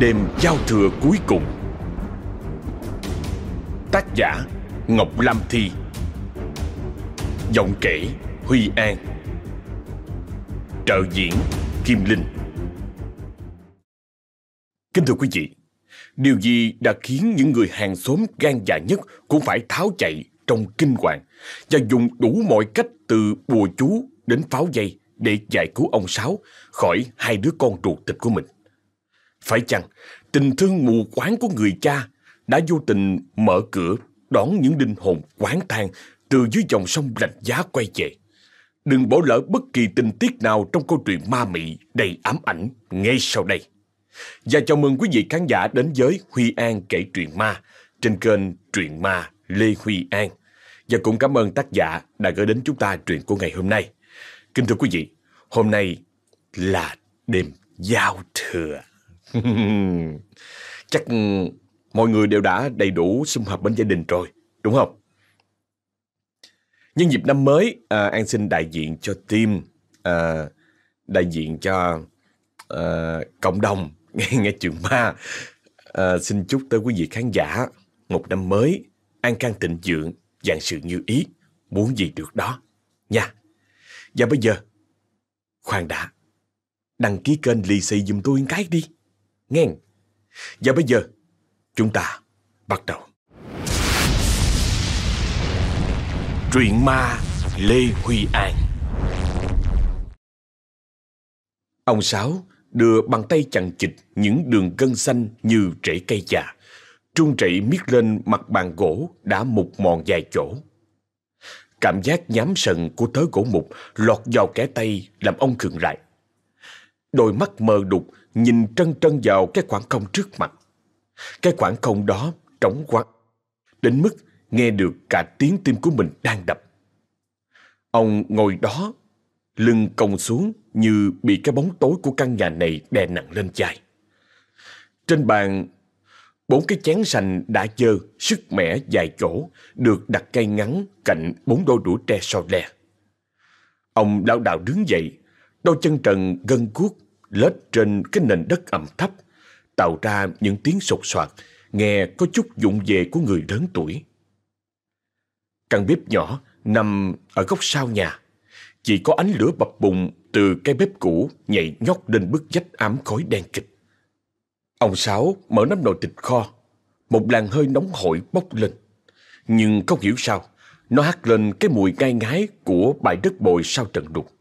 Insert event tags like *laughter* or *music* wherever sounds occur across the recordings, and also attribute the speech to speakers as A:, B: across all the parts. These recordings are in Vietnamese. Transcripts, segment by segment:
A: Đêm giao thừa cuối cùng. Tác giả Ngọc Lam Thi. Giọng kể Huy An. Trợ diễn Kim Linh. Kính thưa quý vị, Điều gì đã khiến những người hàng xóm gan dạ nhất cũng phải tháo chạy trong kinh hoàng và dùng đủ mọi cách từ bùa chú đến pháo dây để giải cứu ông Sáu khỏi hai đứa con ruột thịt của mình. Phải chăng tình thương mù quáng của người cha đã vô tình mở cửa đón những linh hồn quán thang từ dưới dòng sông lạnh giá quay về? Đừng bỏ lỡ bất kỳ tình tiết nào trong câu chuyện ma mị đầy ám ảnh ngay sau đây. Và chào mừng quý vị khán giả đến với Huy An kể truyện ma trên kênh Truyện Ma Lê Huy An. Và cũng cảm ơn tác giả đã gửi đến chúng ta truyện của ngày hôm nay. Kính thưa quý vị, hôm nay là đêm giao thừa. *laughs* Chắc mọi người đều đã đầy đủ sum họp bên gia đình rồi, đúng không? Nhân dịp năm mới, à, An xin đại diện cho team, à, đại diện cho à, cộng đồng *laughs* nghe, nghe chuyện ma. À, xin chúc tới quý vị khán giả một năm mới an khang tịnh vượng, dạng sự như ý, muốn gì được đó, nha. Và bây giờ, khoan đã, đăng ký kênh lì xì dùm tôi cái đi, nghe. Và bây giờ, chúng ta bắt đầu. Truyện ma Lê Huy An Ông Sáu đưa bàn tay chằng chịch những đường gân xanh như rễ cây già. Trung trị miết lên mặt bàn gỗ đã mục mòn dài chỗ. Cảm giác nhám sần của tớ gỗ mục lọt vào kẻ tay làm ông khựng lại. Đôi mắt mờ đục nhìn trân trân vào cái khoảng không trước mặt. Cái khoảng không đó trống quắc, đến mức nghe được cả tiếng tim của mình đang đập. Ông ngồi đó, lưng cong xuống như bị cái bóng tối của căn nhà này đè nặng lên chai. Trên bàn, bốn cái chén sành đã dơ, sức mẻ dài chỗ, được đặt cây ngắn cạnh bốn đôi đũa tre so le. Ông lão đạo đứng dậy, đôi chân trần gân guốc lết trên cái nền đất ẩm thấp, tạo ra những tiếng sột soạt, nghe có chút dụng về của người lớn tuổi. Căn bếp nhỏ nằm ở góc sau nhà, chỉ có ánh lửa bập bùng từ cái bếp cũ nhảy nhót lên bức vách ám khói đen kịch. Ông Sáu mở nắp nồi thịt kho, một làn hơi nóng hổi bốc lên. Nhưng không hiểu sao, nó hắt lên cái mùi gai ngái của bãi đất bồi sau trận đục.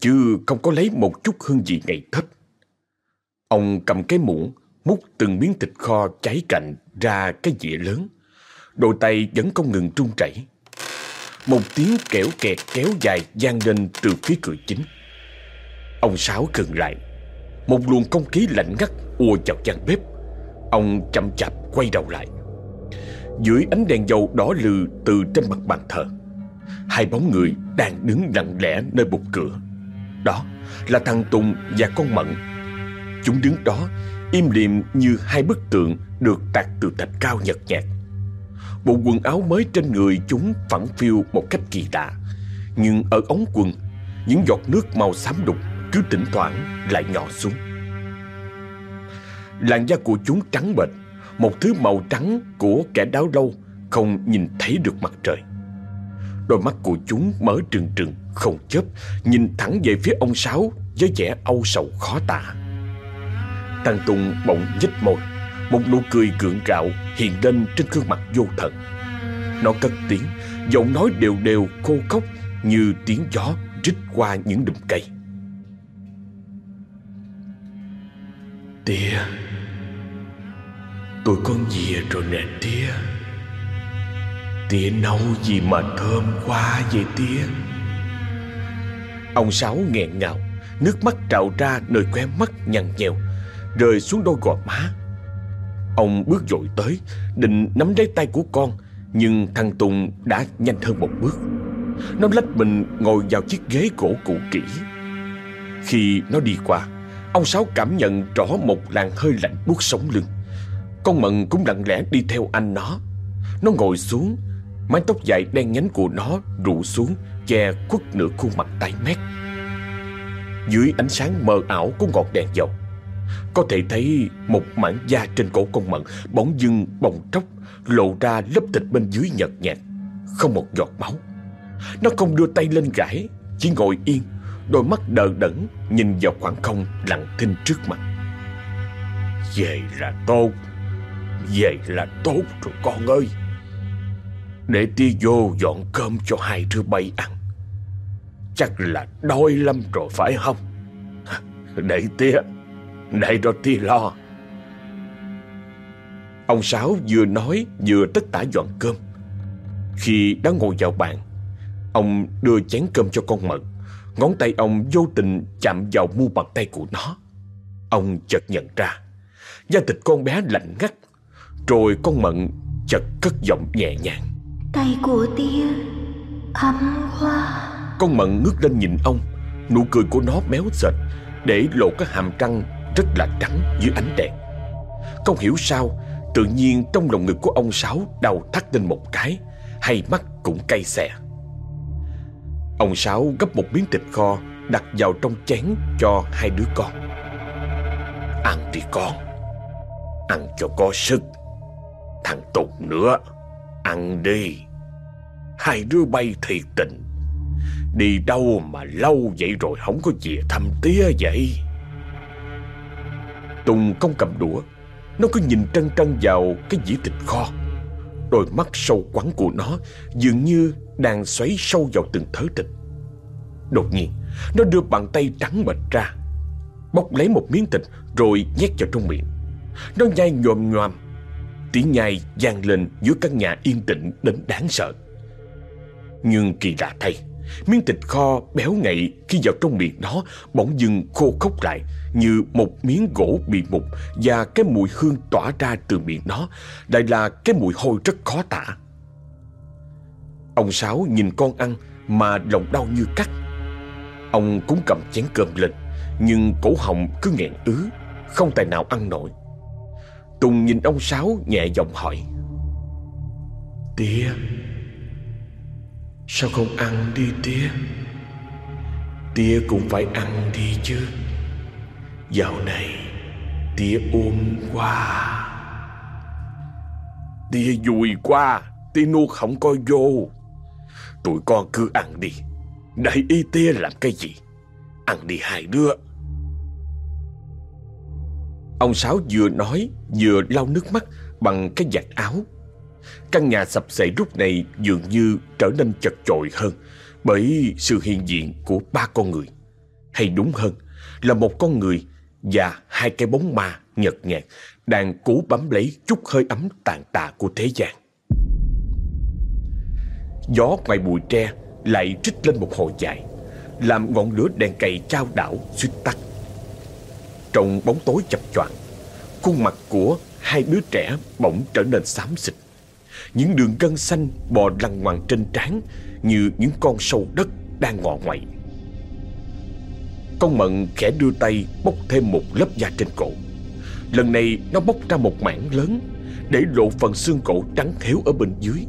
A: Chứ không có lấy một chút hương vị ngày Tết. Ông cầm cái muỗng, múc từng miếng thịt kho cháy cạnh ra cái dĩa lớn. Đôi tay vẫn không ngừng trung chảy. Một tiếng kẻo kẹt kéo dài gian lên từ phía cửa chính. Ông Sáu khừng lại. Một luồng không khí lạnh ngắt ùa vào gian bếp. Ông chậm chạp quay đầu lại. Dưới ánh đèn dầu đỏ lừ từ trên mặt bàn thờ, hai bóng người đang đứng lặng lẽ nơi bục cửa. Đó là thằng Tùng và con Mận. Chúng đứng đó im lìm như hai bức tượng được tạc từ thạch cao nhợt nhạt. Bộ quần áo mới trên người chúng phẳng phiu một cách kỳ lạ. Nhưng ở ống quần, những giọt nước màu xám đục cứ thỉnh thoảng lại nhỏ xuống. Làn da của chúng trắng bệch, một thứ màu trắng của kẻ đáo lâu không nhìn thấy được mặt trời. Đôi mắt của chúng mở trừng trừng, không chớp, nhìn thẳng về phía ông Sáu với vẻ âu sầu khó tả. Tăng Tùng bỗng nhếch môi, một nụ cười gượng gạo hiện lên trên gương mặt vô thần. Nó cất tiếng, giọng nói đều đều khô khốc như tiếng gió rít qua những đùm cây. Tía Tôi con về rồi nè tía Tía nấu gì mà thơm quá vậy tía Ông Sáu nghẹn ngào, Nước mắt trào ra nơi khóe mắt nhăn nhèo, Rơi xuống đôi gò má. Ông bước dội tới, Định nắm lấy tay của con, Nhưng thằng Tùng đã nhanh hơn một bước. Nó lách mình ngồi vào chiếc ghế gỗ cũ kỹ. Khi nó đi qua, Ông Sáu cảm nhận rõ một làn hơi lạnh buốt sống lưng. Con Mận cũng lặng lẽ đi theo anh nó. Nó ngồi xuống, Mái tóc dài đen nhánh của nó rụ xuống Che khuất nửa khuôn mặt tái mét Dưới ánh sáng mờ ảo của ngọn đèn dầu Có thể thấy một mảng da trên cổ con mận bỗng dưng bồng tróc lộ ra lớp thịt bên dưới nhợt nhạt, không một giọt máu. Nó không đưa tay lên gãi, chỉ ngồi yên, đôi mắt đờ đẫn nhìn vào khoảng không lặng thinh trước mặt. Về là tốt, về là tốt rồi con ơi. Để tia vô dọn cơm cho hai đứa bay ăn. Chắc là đói lắm rồi phải không? Để tía, để cho tía lo. Ông Sáu vừa nói vừa tất tả dọn cơm. Khi đã ngồi vào bàn, ông đưa chén cơm cho con mận. Ngón tay ông vô tình chạm vào mu bàn tay của nó. Ông chợt nhận ra, da thịt con bé lạnh ngắt. Rồi con mận chợt cất giọng nhẹ nhàng.
B: Tay của tia ấm quá.
A: Con mận ngước lên nhìn ông, nụ cười của nó méo sệt, để lộ cái hàm răng rất là trắng dưới ánh đèn. Không hiểu sao, tự nhiên trong lòng ngực của ông Sáu đau thắt lên một cái, hay mắt cũng cay xè. Ông Sáu gấp một miếng thịt kho đặt vào trong chén cho hai đứa con. Ăn đi con, ăn cho có sức. Thằng Tùng nữa, ăn đi. Hai đứa bay thiệt tình. Đi đâu mà lâu vậy rồi không có về thăm tía vậy? Tùng không cầm đũa, nó cứ nhìn trân trân vào cái dĩ thịt kho. Đôi mắt sâu quắn của nó dường như đang xoáy sâu vào từng thớ thịt. Đột nhiên, nó đưa bàn tay trắng bệch ra, bóc lấy một miếng thịt rồi nhét vào trong miệng. Nó nhai nhòm nhòm, tiếng nhai vang lên giữa căn nhà yên tĩnh đến đáng sợ. Nhưng kỳ lạ thay, miếng thịt kho béo ngậy khi vào trong miệng nó bỗng dưng khô khốc lại như một miếng gỗ bị mục và cái mùi hương tỏa ra từ miệng nó lại là cái mùi hôi rất khó tả. Ông Sáu nhìn con ăn mà lòng đau như cắt. Ông cũng cầm chén cơm lên nhưng cổ họng cứ nghẹn ứ, không tài nào ăn nổi. Tùng nhìn ông Sáu nhẹ giọng hỏi. Tía, sao không ăn đi tía? Tía cũng phải ăn đi chứ. Dạo này tía ôm quá. Tía vui quá, tía nuốt không coi vô. Tụi con cứ ăn đi, đại y tía làm cái gì? Ăn đi hai đứa. Ông Sáu vừa nói vừa lau nước mắt bằng cái giặt áo. Căn nhà sập xệ lúc này dường như trở nên chật chội hơn bởi sự hiện diện của ba con người. Hay đúng hơn là một con người và hai cái bóng ma nhợt nhạt đang cố bám lấy chút hơi ấm tàn tạ của thế gian. Gió ngoài bụi tre lại trích lên một hồi dài, làm ngọn lửa đèn cày trao đảo suýt tắt. Trong bóng tối chập choạng, khuôn mặt của hai đứa trẻ bỗng trở nên xám xịt. Những đường gân xanh bò lằn ngoằn trên trán như những con sâu đất đang ngọ ngoại. Con mận khẽ đưa tay bóc thêm một lớp da trên cổ. Lần này nó bóc ra một mảng lớn để lộ phần xương cổ trắng khéo ở bên dưới.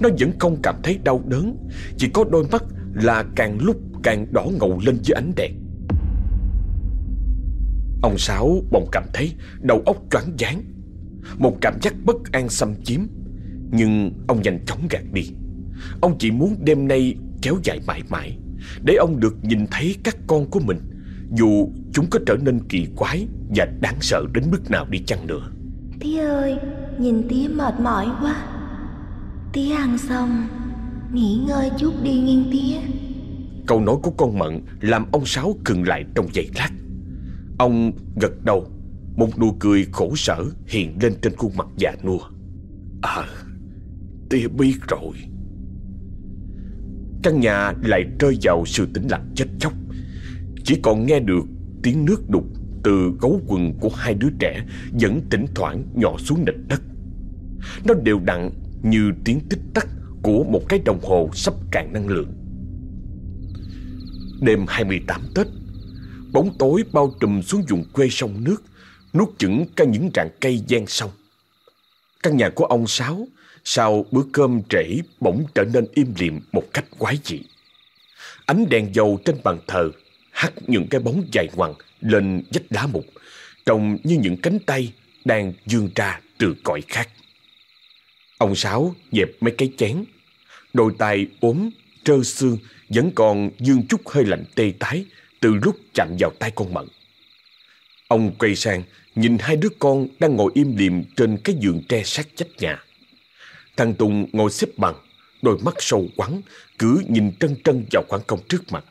A: Nó vẫn không cảm thấy đau đớn, chỉ có đôi mắt là càng lúc càng đỏ ngầu lên dưới ánh đèn. Ông Sáu bỗng cảm thấy đầu óc choáng váng, một cảm giác bất an xâm chiếm, nhưng ông nhanh chóng gạt đi. Ông chỉ muốn đêm nay kéo dài mãi mãi để ông được nhìn thấy các con của mình dù chúng có trở nên kỳ quái và đáng sợ đến mức nào đi chăng nữa.
B: Tía ơi, nhìn tía mệt mỏi quá. Tía ăn xong, nghỉ ngơi chút đi nghiêng tía.
A: Câu nói của con Mận làm ông Sáu khừng lại trong giây lát. Ông gật đầu, một nụ cười khổ sở hiện lên trên khuôn mặt già nua. À, tia biết rồi. Căn nhà lại rơi vào sự tĩnh lặng chết chóc. Chỉ còn nghe được tiếng nước đục từ gấu quần của hai đứa trẻ vẫn thỉnh thoảng nhỏ xuống nền đất. Nó đều đặn như tiếng tích tắc của một cái đồng hồ sắp cạn năng lượng. Đêm 28 Tết, bóng tối bao trùm xuống vùng quê sông nước, nuốt chửng cả những rạng cây gian sông. Căn nhà của ông Sáu sau bữa cơm trễ bỗng trở nên im lìm một cách quái dị. Ánh đèn dầu trên bàn thờ hắt những cái bóng dài ngoằng lên vách đá mục, trông như những cánh tay đang dương ra từ cõi khác. Ông Sáu dẹp mấy cái chén, đôi tay ốm, trơ xương vẫn còn dương chút hơi lạnh tê tái từ lúc chạm vào tay con Mận. Ông quay sang nhìn hai đứa con đang ngồi im lìm trên cái giường tre sát vách nhà. Thằng Tùng ngồi xếp bằng, đôi mắt sâu quắn, cứ nhìn trân trân vào khoảng không trước mặt.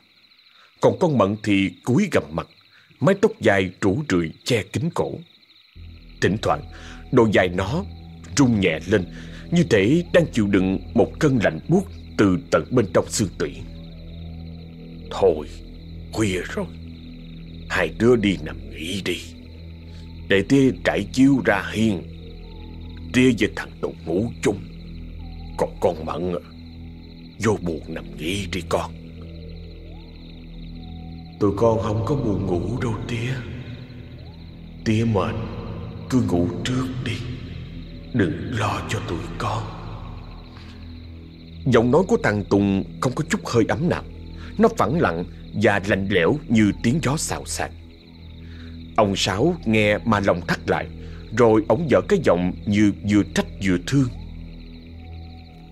A: Còn con Mận thì cúi gầm mặt, mái tóc dài rủ rượi che kín cổ. Thỉnh thoảng, đôi dài nó rung nhẹ lên, như thể đang chịu đựng một cơn lạnh buốt từ tận bên trong xương tủy. Thôi, khuya rồi. Hai đứa đi nằm nghỉ đi. Để tia trải chiếu ra hiên. Tia với thằng Tùng ngủ chung. Còn con Mận Vô buồn nằm nghỉ đi con. Tụi con không có buồn ngủ đâu tía Tía mệt Cứ ngủ trước đi. Đừng lo cho tụi con. Giọng nói của thằng Tùng không có chút hơi ấm nào. Nó phẳng lặng và lạnh lẽo như tiếng gió xào xạc. Ông Sáu nghe mà lòng thắt lại Rồi ông dở cái giọng như vừa trách vừa thương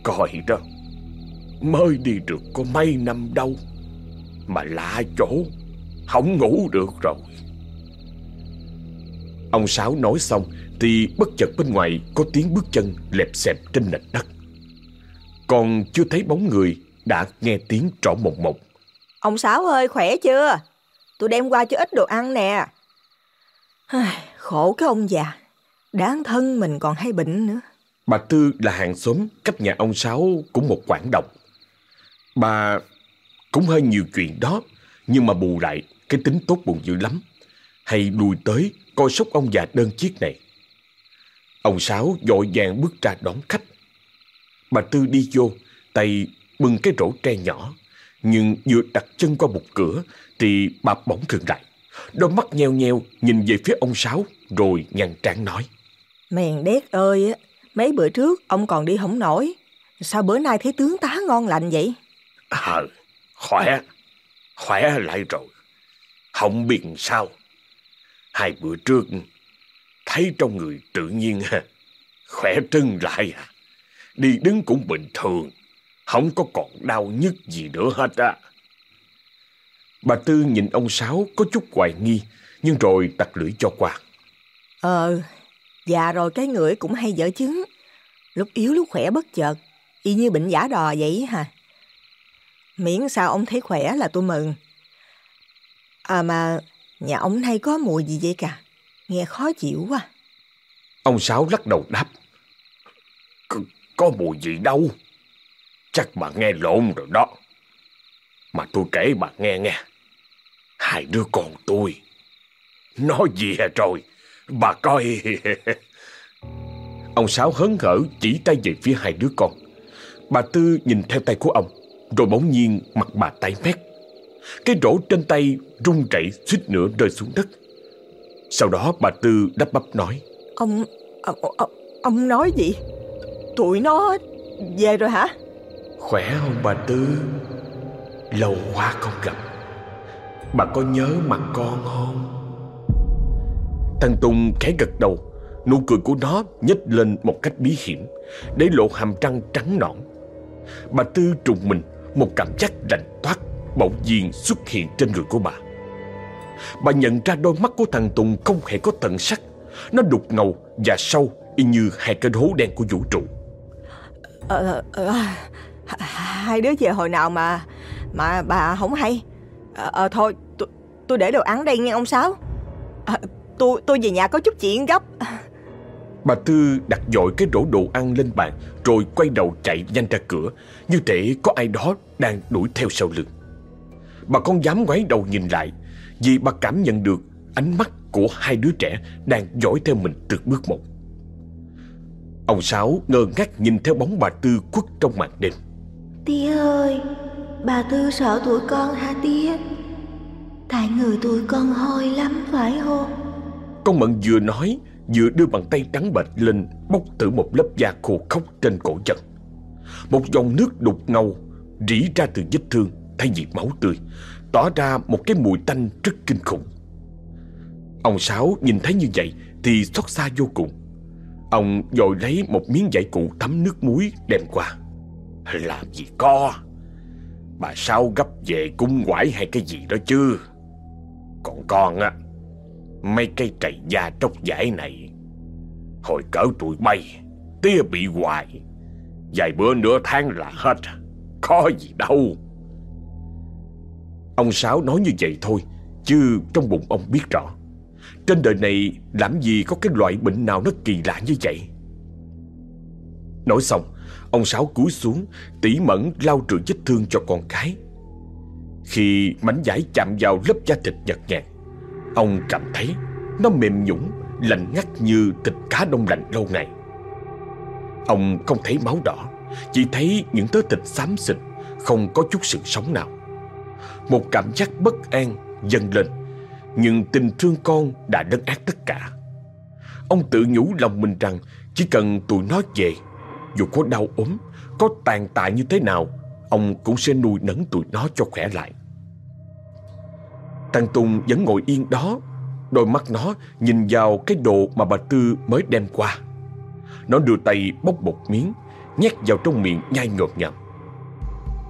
A: Coi đó Mới đi được có mấy năm đâu Mà lạ chỗ, Không ngủ được rồi. Ông Sáu nói xong Thì bất chợt bên ngoài Có tiếng bước chân lẹp xẹp trên nền đất. Còn chưa thấy bóng người Đã nghe tiếng trỏ một một.
C: Ông Sáu ơi, khỏe chưa? Tôi đem qua cho ít đồ ăn nè. Khổ cái ông già. Đáng thân mình còn hay bệnh nữa.
A: Bà Tư là hàng xóm cách nhà ông Sáu cũng một quảng đồng. Bà cũng hơi nhiều chuyện đó, nhưng mà bù lại cái tính tốt bụng dữ lắm. Hay lùi tới coi sóc ông già đơn chiếc này. Ông Sáu dội vàng bước ra đón khách. Bà Tư đi vô, tay bưng cái rổ tre nhỏ. Nhưng vừa đặt chân qua một cửa thì bà bỗng khựng lại. Đôi mắt nheo nheo nhìn về phía ông Sáu rồi nhăn trán nói.
C: Mèn đét ơi, mấy bữa trước ông còn đi không nổi. Sao bữa nay thấy tướng tá ngon lành vậy?
A: Ờ, khỏe, khỏe lại rồi. Không biết sao. Hai bữa trước, thấy trong người tự nhiên khỏe trưng lại à. Đi đứng cũng bình thường, không có còn đau nhức gì nữa hết á. Bà Tư nhìn ông Sáu có chút hoài nghi, nhưng rồi tặc lưỡi cho qua.
C: Ờ, già rồi cái người cũng hay dở chứng. Lúc yếu lúc khỏe bất chợt, y như bệnh giả đò vậy hả? Miễn sao ông thấy khỏe là tôi mừng. À mà nhà ông nay có mùi gì vậy cả? Nghe khó chịu quá.
A: Ông Sáu lắc đầu đáp. C có mùi gì đâu. Chắc bà nghe lộn rồi đó. Mà tôi kể bà nghe nghe. Hai đứa con tôi. Nói gì rồi. Bà coi... ông Sáu hớn hở chỉ tay về phía hai đứa con. Bà Tư nhìn theo tay của ông. Rồi bỗng nhiên mặt bà tái mét Cái rổ trên tay rung rẩy suýt nữa rơi xuống đất Sau đó bà Tư đắp bắp nói
C: Ông, ông, ông, ông nói gì? Tụi nó về rồi hả?
A: Khỏe không bà Tư? Lâu quá không gặp Bà có nhớ mặt con không? Thằng Tùng khẽ gật đầu Nụ cười của nó nhếch lên một cách bí hiểm Để lộ hàm răng trắng nõn Bà Tư trùng mình một cảm giác lạnh toát bỗng nhiên xuất hiện trên người của bà. Bà nhận ra đôi mắt của thằng Tùng không hề có tận sắc. Nó đục ngầu và sâu y như hai cái hố đen của vũ trụ.
C: Ờ, ờ, ờ hai đứa về hồi nào mà mà bà không hay. Ờ, ờ thôi, tôi, tôi để đồ ăn đây nghe ông Sáu. À, tôi tôi về nhà có chút chuyện gấp.
A: Bà Tư đặt dội cái rổ đồ ăn lên bàn Rồi quay đầu chạy nhanh ra cửa. Như thể có ai đó đang đuổi theo sau lưng. Bà con dám ngoái đầu nhìn lại Vì bà cảm nhận được ánh mắt của hai đứa trẻ Đang dõi theo mình từng bước một. Ông Sáu ngơ ngác nhìn theo bóng bà Tư khuất trong màn đêm.
B: Tía ơi Bà Tư sợ tụi con hả tía Tại người tụi con hôi lắm phải không
A: con Mận vừa nói vừa đưa bàn tay trắng bệch lên bóc thử một lớp da khô khốc trên cổ chân. Một dòng nước đục ngầu rỉ ra từ vết thương thay vì máu tươi, tỏ ra một cái mùi tanh rất kinh khủng. Ông Sáu nhìn thấy như vậy thì xót xa vô cùng. Ông dội lấy một miếng vải cụ thấm nước muối đem qua. Làm gì có. Bà Sáu gấp về cung quải hay cái gì đó chứ. Còn con á, mấy cây trầy da tróc giải này, hồi cỡ tụi bay, tía bị hoài. Vài bữa nửa tháng là hết, có gì đâu. Ông Sáu nói như vậy thôi, chứ trong bụng ông biết rõ. Trên đời này làm gì có cái loại bệnh nào nó kỳ lạ như vậy Nói xong Ông Sáu cúi xuống tỉ mẩn lau trừ vết thương cho con cái Khi mảnh giải chạm vào lớp da thịt nhợt nhạt Ông cảm thấy Nó mềm nhũng Lạnh ngắt như thịt cá đông lạnh lâu ngày. Ông không thấy máu đỏ, Chỉ thấy những tớ thịt xám xịt, Không có chút sự sống nào. Một cảm giác bất an dâng lên, nhưng tình thương con đã lấn át tất cả. Ông tự nhủ lòng mình rằng Chỉ cần tụi nó về, Dù có đau ốm, Có tàn tạ như thế nào, Ông cũng sẽ nuôi nấng tụi nó cho khỏe lại. Thằng Tùng vẫn ngồi yên đó Đôi mắt nó nhìn vào cái đồ mà bà Tư mới đem qua Nó đưa tay bóc một miếng Nhét vào trong miệng nhai ngọt ngậm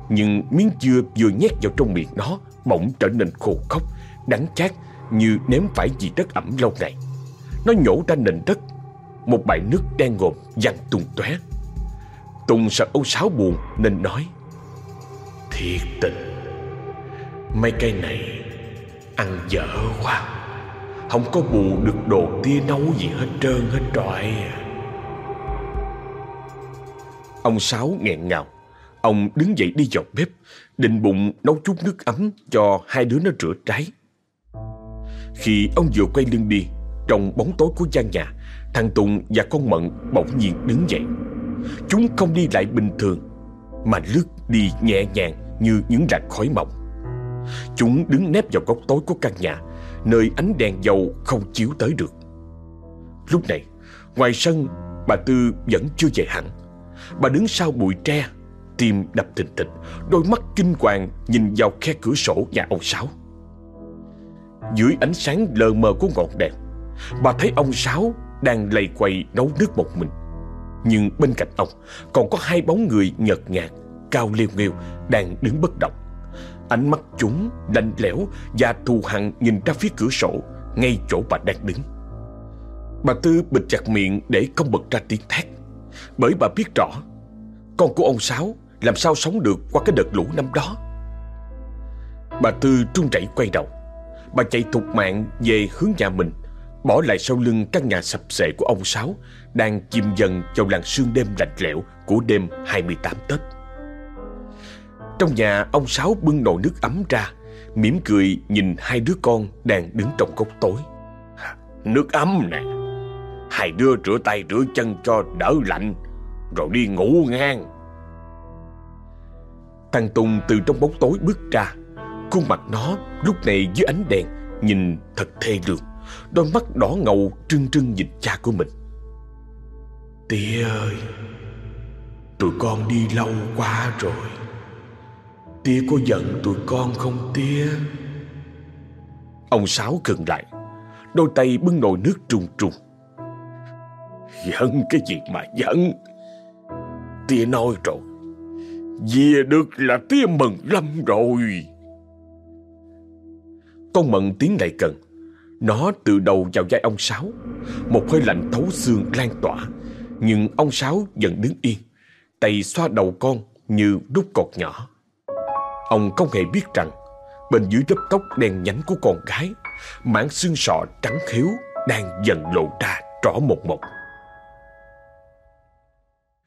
A: Nhưng miếng dưa vừa nhét vào trong miệng nó Bỗng trở nên khô khốc Đắng chát như nếm phải gì đất ẩm lâu ngày. Nó nhổ ra nền đất, một bãi nước đen ngồm văng tung tóe. Tùng sợ ông Sáu buồn nên nói Thiệt tình Mấy cây này Ăn dở quá. Không có bù được đồ tia nấu gì hết trơn, hết trọi. Ông Sáu nghẹn ngào. Ông đứng dậy đi vào bếp, Định bụng nấu chút nước ấm cho hai đứa nó rửa trái. Khi ông vừa quay lưng đi, Trong bóng tối của gian nhà, Thằng Tùng và con Mận bỗng nhiên đứng dậy. Chúng không đi lại bình thường, Mà lướt đi nhẹ nhàng Như những rạc khói mỏng. Chúng đứng nép vào góc tối của căn nhà, Nơi ánh đèn dầu không chiếu tới được. Lúc này, Ngoài sân, Bà Tư vẫn chưa về hẳn. Bà đứng sau bụi tre, Tim đập thình thịch, Đôi mắt kinh hoàng nhìn vào khe cửa sổ nhà ông Sáu. Dưới ánh sáng lờ mờ của ngọn đèn, Bà thấy ông Sáu đang lầy quầy nấu nước một mình. Nhưng bên cạnh ông còn có hai bóng người nhợt nhạt, Cao liêu nghêu, đang đứng bất động. Ánh mắt chúng lạnh lẽo và thù hằn nhìn ra phía cửa sổ, Ngay chỗ bà đang đứng. Bà Tư bịt chặt miệng để không bật ra tiếng thét, Bởi bà biết rõ, Con của ông Sáu làm sao sống được qua cái đợt lũ năm đó. Bà Tư trung chảy quay đầu, Bà chạy thục mạng về hướng nhà mình, Bỏ lại sau lưng căn nhà sập xệ của ông Sáu Đang chìm dần vào làn sương đêm lạnh lẽo Của đêm 28 Tết. Trong nhà ông Sáu bưng nồi nước ấm ra mỉm cười nhìn hai đứa con đang đứng trong góc tối. Nước ấm nè. Hai đứa rửa tay rửa chân cho đỡ lạnh Rồi đi ngủ ngang. Thằng Tùng từ trong bóng tối bước ra. Khuôn mặt nó lúc này dưới ánh đèn Nhìn thật thê lương. Đôi mắt đỏ ngầu trưng trưng nhìn cha của mình. Tía ơi Tụi con đi lâu quá rồi Tía có giận tụi con không tía Ông Sáu gần lại, Đôi tay bưng nồi nước trùng trùng. Giận cái gì mà giận? Tía nói rồi Về được là tía mừng lắm rồi. Con Mận tiến lại gần. Nó từ đầu vào vai ông Sáu, Một hơi lạnh thấu xương lan tỏa. Nhưng ông Sáu vẫn đứng yên, Tay xoa đầu con như đút cột nhỏ. Ông không hề biết rằng Bên dưới lớp tóc đen nhánh của con gái mảng xương sọ trắng khiếu Đang dần lộ ra rõ một một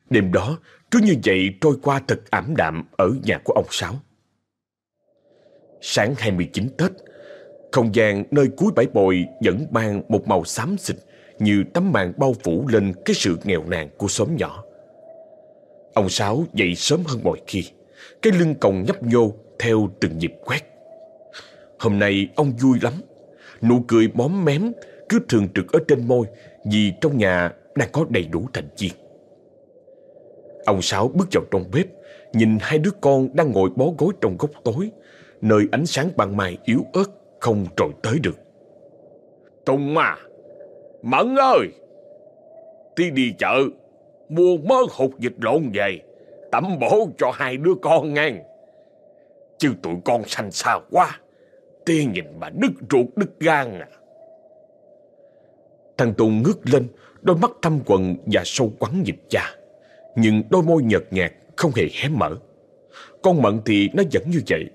A: Đêm đó cứ như vậy trôi qua thật ảm đạm ở nhà của ông Sáu. Sáng 29 Tết, không gian nơi cuối bãi bồi vẫn mang một màu xám xịt như tấm màn bao phủ lên cái sự nghèo nàn của xóm nhỏ. Ông Sáu dậy sớm hơn mọi khi, cái lưng còng nhấp nhô theo từng nhịp quét. Hôm nay ông vui lắm, nụ cười móm mém cứ thường trực ở trên môi vì trong nhà đang có đầy đủ thành viên. Ông Sáu bước vào trong bếp, nhìn hai đứa con đang ngồi bó gối trong góc tối, nơi ánh sáng ban mai yếu ớt không trội tới được. Tùng à, Mẫn ơi, đi đi chợ, mua mớ hột vịt lộn về, tẩm bổ cho hai đứa con ngang. Chứ tụi con xanh xa quá, Tiên nhìn mà đứt ruột đứt gan à. Thằng Tùng ngước lên, đôi mắt thâm quần và sâu quắn nhịp cha. Nhưng đôi môi nhợt nhạt, không hề hé mở. Con Mận thì nó vẫn như vậy,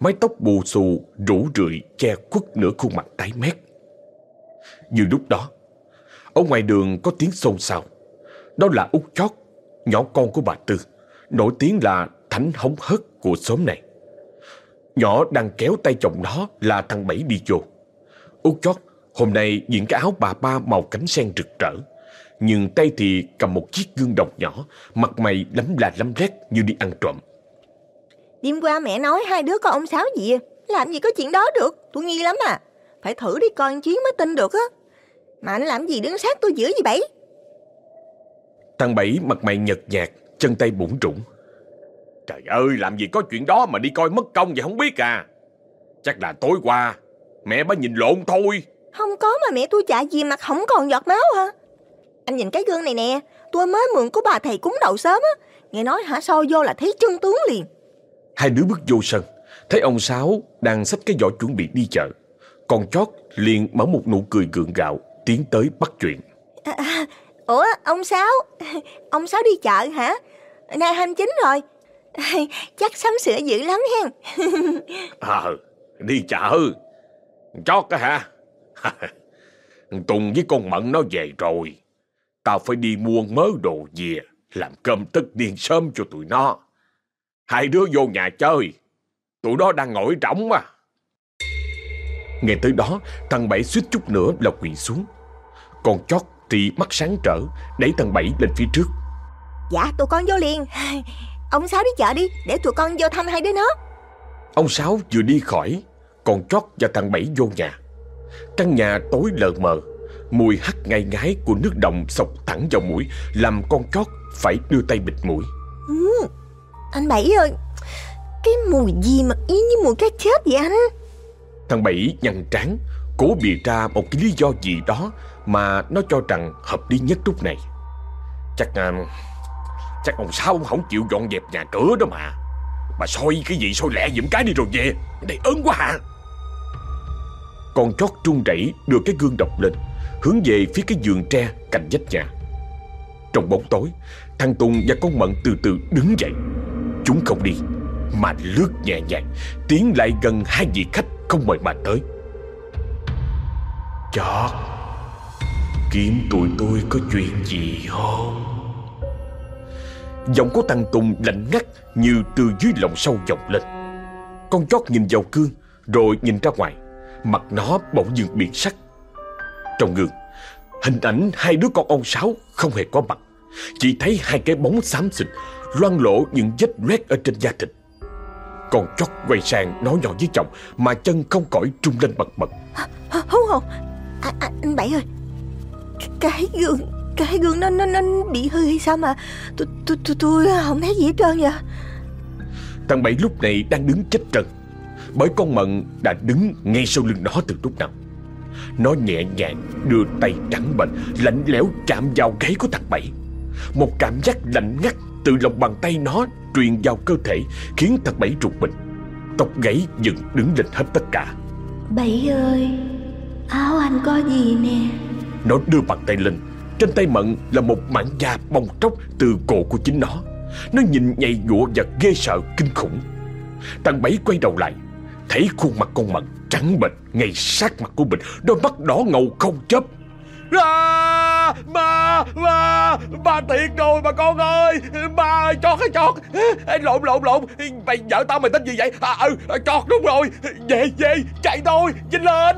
A: mái tóc bù xù, rủ rượi, che khuất nửa khuôn mặt tái mét. Như lúc đó, ở ngoài đường có tiếng xôn xao. Đó là út chót, nhỏ con của bà Tư, nổi tiếng là thánh hống hất của xóm này. Nhỏ đang kéo tay chồng nó là thằng Bảy đi vô. Út chót hôm nay diện cái áo bà ba màu cánh sen rực rỡ. Nhưng tay thì cầm một chiếc gương đồng nhỏ, mặt mày lấm là lấm lét như đi ăn trộm.
C: Đêm qua mẹ nói hai đứa con ông Sáu gì Làm gì có chuyện đó được Tôi nghi lắm à Phải thử đi coi chuyến mới tin được á Mà anh làm gì đứng sát tôi giữa gì Bảy
A: Thằng Bảy mặt mày nhợt nhạt Chân tay bủng rủng Trời ơi làm gì có chuyện đó mà đi coi mất công vậy không biết à? Chắc là tối qua Mẹ bà nhìn lộn thôi.
C: Không có mà mẹ tôi chạy gì mặt không còn giọt máu hả? Anh nhìn cái gương này nè Tôi mới mượn của bà thầy cúng đầu sớm á. Nghe nói hả soi vô là thấy chân tướng liền.
A: Hai đứa bước vô sân Thấy ông Sáu đang xách cái giỏ chuẩn bị đi chợ. Còn chót liền mở một nụ cười gượng gạo Tiến tới bắt chuyện.
C: À, à, Ủa ông Sáu *laughs* Ông Sáu đi chợ hả Nay 29 rồi Chắc sắm sửa dữ lắm hen *laughs*
A: Ờ Đi chợ Chót á hả *laughs* Tùng với con Mận nó về rồi Tao phải đi mua mớ đồ về Làm cơm tất niên sớm cho tụi nó Hai đứa vô nhà chơi. Tụi đó đang ngồi trống mà. Nghe tới đó, thằng Bảy suýt chút nữa là quỳ xuống. Còn chót thì mắt sáng trở, đẩy thằng Bảy lên phía trước.
C: Dạ, tụi con vô liền. Ông Sáu đi chợ đi, để tụi con vô thăm hai đứa nó.
A: Ông Sáu vừa đi khỏi, còn chót và thằng Bảy vô nhà. Căn nhà tối lờ mờ, mùi hắt ngay ngái của nước đồng sộc thẳng vào mũi, làm con chót phải đưa tay bịt mũi.
C: Ừ, anh Bảy ơi Cái mùi gì mà y như mùi cá chết vậy anh
A: Thằng Bảy nhăn trán Cố bịa ra một cái lý do gì đó Mà nó cho rằng hợp lý nhất lúc này Chắc uh, Chắc ông Sáu ông không chịu dọn dẹp nhà cửa đó mà. Mà soi cái gì soi lẹ giùm cái đi rồi về. Đây ớn quá hả Con chót trung rẩy đưa cái gương độc lên, Hướng về phía cái giường tre cạnh vách nhà. Trong bóng tối, Thằng Tùng và con Mận từ từ đứng dậy. Chúng không đi, Mà lướt nhẹ nhàng, Tiến lại gần hai vị khách không mời mà tới. Chót, Kiếm tụi tôi có chuyện gì không? Giọng của thằng Tùng lạnh ngắt Như từ dưới lòng sâu vọng lên. Con chót nhìn vào cương Rồi nhìn ra ngoài. Mặt nó bỗng dưng biến sắc. Trong gương Hình ảnh hai đứa con ông Sáu không hề có mặt. Chỉ thấy hai cái bóng xám xịt loang lộ những vết loét ở trên da thịt. con chót quay sang nói nhỏ với chồng mà chân không khỏi trung lên bật bật.
C: Hú hồn, à, à, anh Bảy ơi, cái gương, cái gương nó nó nó bị hư hay sao mà tôi tôi tôi tôi không thấy gì hết trơn vậy?
A: Thằng Bảy lúc này đang đứng chết trần bởi con Mận đã đứng ngay sau lưng nó từ lúc nào. Nó nhẹ nhàng đưa tay trắng bệnh lạnh lẽo chạm vào gáy của thằng Bảy. Một cảm giác lạnh ngắt từ lòng bàn tay nó truyền vào cơ thể khiến thằng Bảy rụt mình. Tóc gáy dựng đứng lên hết tất cả.
B: Bảy ơi, áo anh có gì nè?
A: Nó đưa bàn tay lên, trên tay Mận là một mảng da bong tróc từ cổ của chính nó. Nó nhìn nhầy nhụa và ghê sợ kinh khủng. Thằng Bảy quay đầu lại, thấy khuôn mặt con Mận trắng bệch ngay sát mặt của mình, đôi mắt đỏ ngầu không chớp. À, ba, ba, ba thiệt rồi bà con ơi Ba chót hay chót Lộn lộn lộn Mày vợ tao mày tên gì vậy à, ừ chót đúng rồi Về về chạy thôi Nhanh lên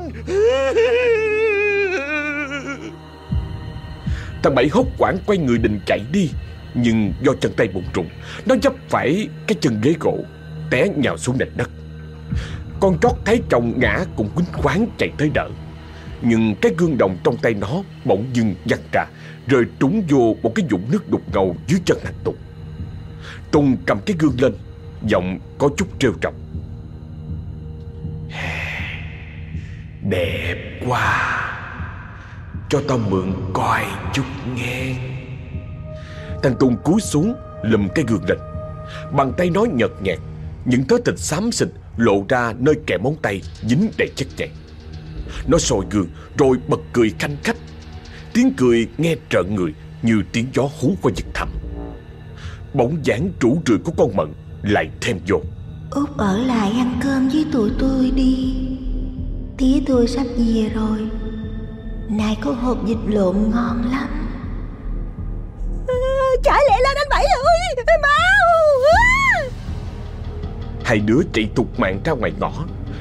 A: Thằng Bảy hốt quảng quay người định chạy đi, Nhưng do chân tay bụng trùng, Nó dấp phải cái chân ghế gỗ, Té nhào xuống nền đất. Con chót thấy chồng ngã cũng quýnh quán chạy tới đỡ, Nhưng cái gương đồng trong tay nó bỗng dưng văng ra rồi trúng vô một cái vũng nước đục ngầu dưới chân thằng Tùng. Tùng cầm cái gương lên, Giọng có chút trêu trọng Đẹp quá. Cho tao mượn coi chút nghe. Thằng Tùng cúi xuống, Lùm cái gương lên. Bàn tay nói nhợt nhạt, Những thớ thịt xám xịt lộ ra nơi kẻ móng tay Dính đầy chất nhầy Nó soi gương, rồi bật cười khanh khách. Tiếng cười nghe trợn người Như tiếng gió hú qua vực thẳm. Bóng dáng rủ rượi của con mận Lại thêm vô.
B: Út ở lại ăn cơm với tụi tôi đi. Tía tôi sắp về rồi. Này có hộp vịt lộn ngon lắm.
C: Chạy lẹ lên anh Bảy ơi Mau.
A: Hai đứa chạy tục mạng ra ngoài ngõ.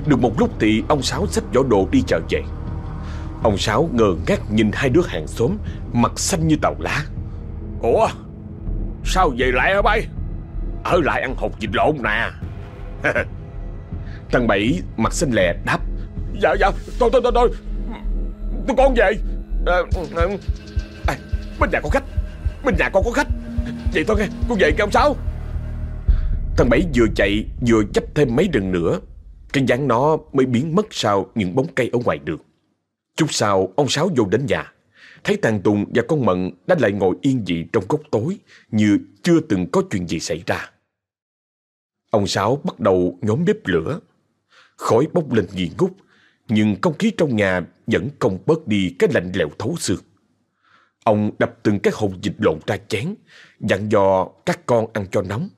A: Được một lúc thì ông Sáu xách vỏ đồ đi chợ về. Ông Sáu ngờ ngác nhìn hai đứa hàng xóm Mặt xanh như tàu lá. Ủa Sao về lại hả bay? Ở lại ăn hột vịt lộn nè. *laughs* Thằng Bảy mặt xanh lè đáp. Dạ dạ thôi thôi thôi Tôi con về. À, à, Bên nhà có khách. Bên nhà con có khách. Vậy thôi nghe Con về kêu ông Sáu Thằng Bảy vừa chạy vừa chấp thêm mấy rừng nữa. Cái dáng nó mới biến mất sau những bóng cây ở ngoài đường. Chút sau ông Sáu vô đến nhà. Thấy thằng Tùng và con Mận đã lại ngồi yên dị trong góc tối Như chưa từng có chuyện gì xảy ra. Ông Sáu bắt đầu nhóm bếp lửa. Khói bốc lên nghi ngút nhưng không khí trong nhà vẫn không bớt đi cái lạnh lẽo thấu xương. Ông đập từng cái hộp dịch lộn ra chén Dặn dò các con ăn cho nóng.